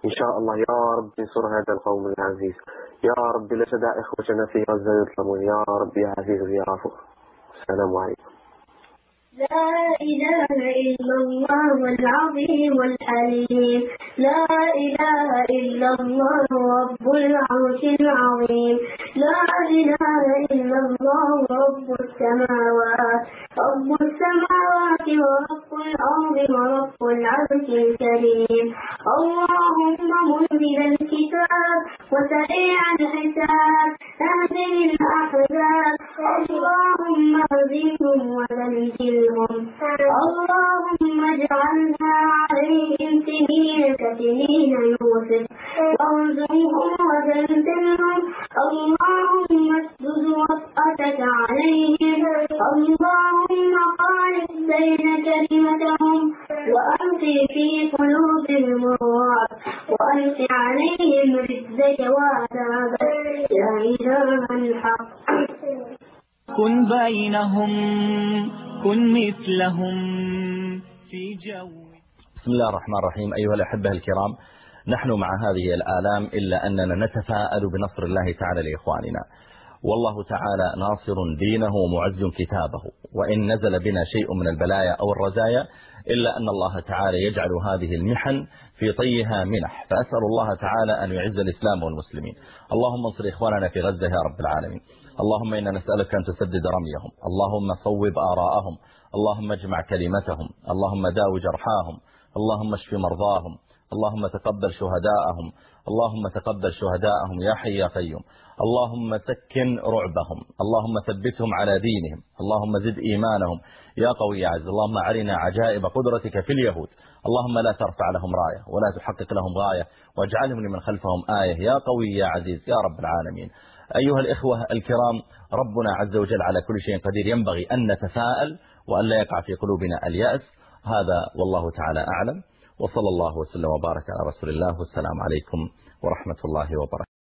إن شاء الله يا رب انصر هذا القوم العزيز. يا رب لا تدع إخوتنا في غزة يظلمون. يا رب يا عزيز يا غفور. السلام عليكم. لا إله إلا الله العظيم الحليم. لا إله إلا الله رب العرش العظيم. لا إله إلا الله رب السماوات. رب السماوات ورب الأرض ورب العرش الكريم. اللهم منزل الكتاب وسريع الحساب. اهدم الأحزاب اللهم اهزمهم وزلزلهم اللهم اجعلنا عليهم سنين كسنين يوسف. وارزقهم وزلزلهم. اللهم اسجد وطأتك عليهم. اللهم خالف بين كلمتهم وألقي في قلوبهم الرعب وألق عليهم رجزك وعذابك يا إله الحق. كن بينهم كن مثلهم في جو. بسم الله الرحمن الرحيم. أيها الأحبة الكرام نحن مع هذه الآلام إلا أننا نتفاءل بنصر الله تعالى لإخواننا. والله تعالى ناصر دينه ومعز كتابه وإن نزل بنا شيء من البلايا أو الرزايا إلا أن الله تعالى يجعل هذه المحن في طيها منح فأسأل الله تعالى أن يعز الإسلام والمسلمين. اللهم انصر إخواننا في غزة يا رب العالمين. اللهم إنا نسألك أن تسدد رميهم. اللهم صوب آراءهم. اللهم اجمع كلمتهم. اللهم داو جرحاهم. اللهم اشف مرضاهم. اللهم تقبل شهداءهم. اللهم تقبل شهداءهم يا حي يا قيوم. اللهم سكن رعبهم اللهم ثبتهم على دينهم اللهم زد إيمانهم. يا قوي يا عز اللهم أرنا عجائب قدرتك في اليهود. اللهم لا ترفع لهم راية ولا تحقق لهم غاية واجعلهم لمن خلفهم آية. يا قوي يا عزيز يا رب العالمين. أيها الإخوة الكرام ربنا عز وجل على كل شيء قدير. ينبغي أن نتفاءل وأن لا يقع في قلوبنا اليأس. هذا والله تعالى أعلم. وصلى الله وسلم وبارك على رسول الله. والسلام عليكم ورحمة الله وبركاته.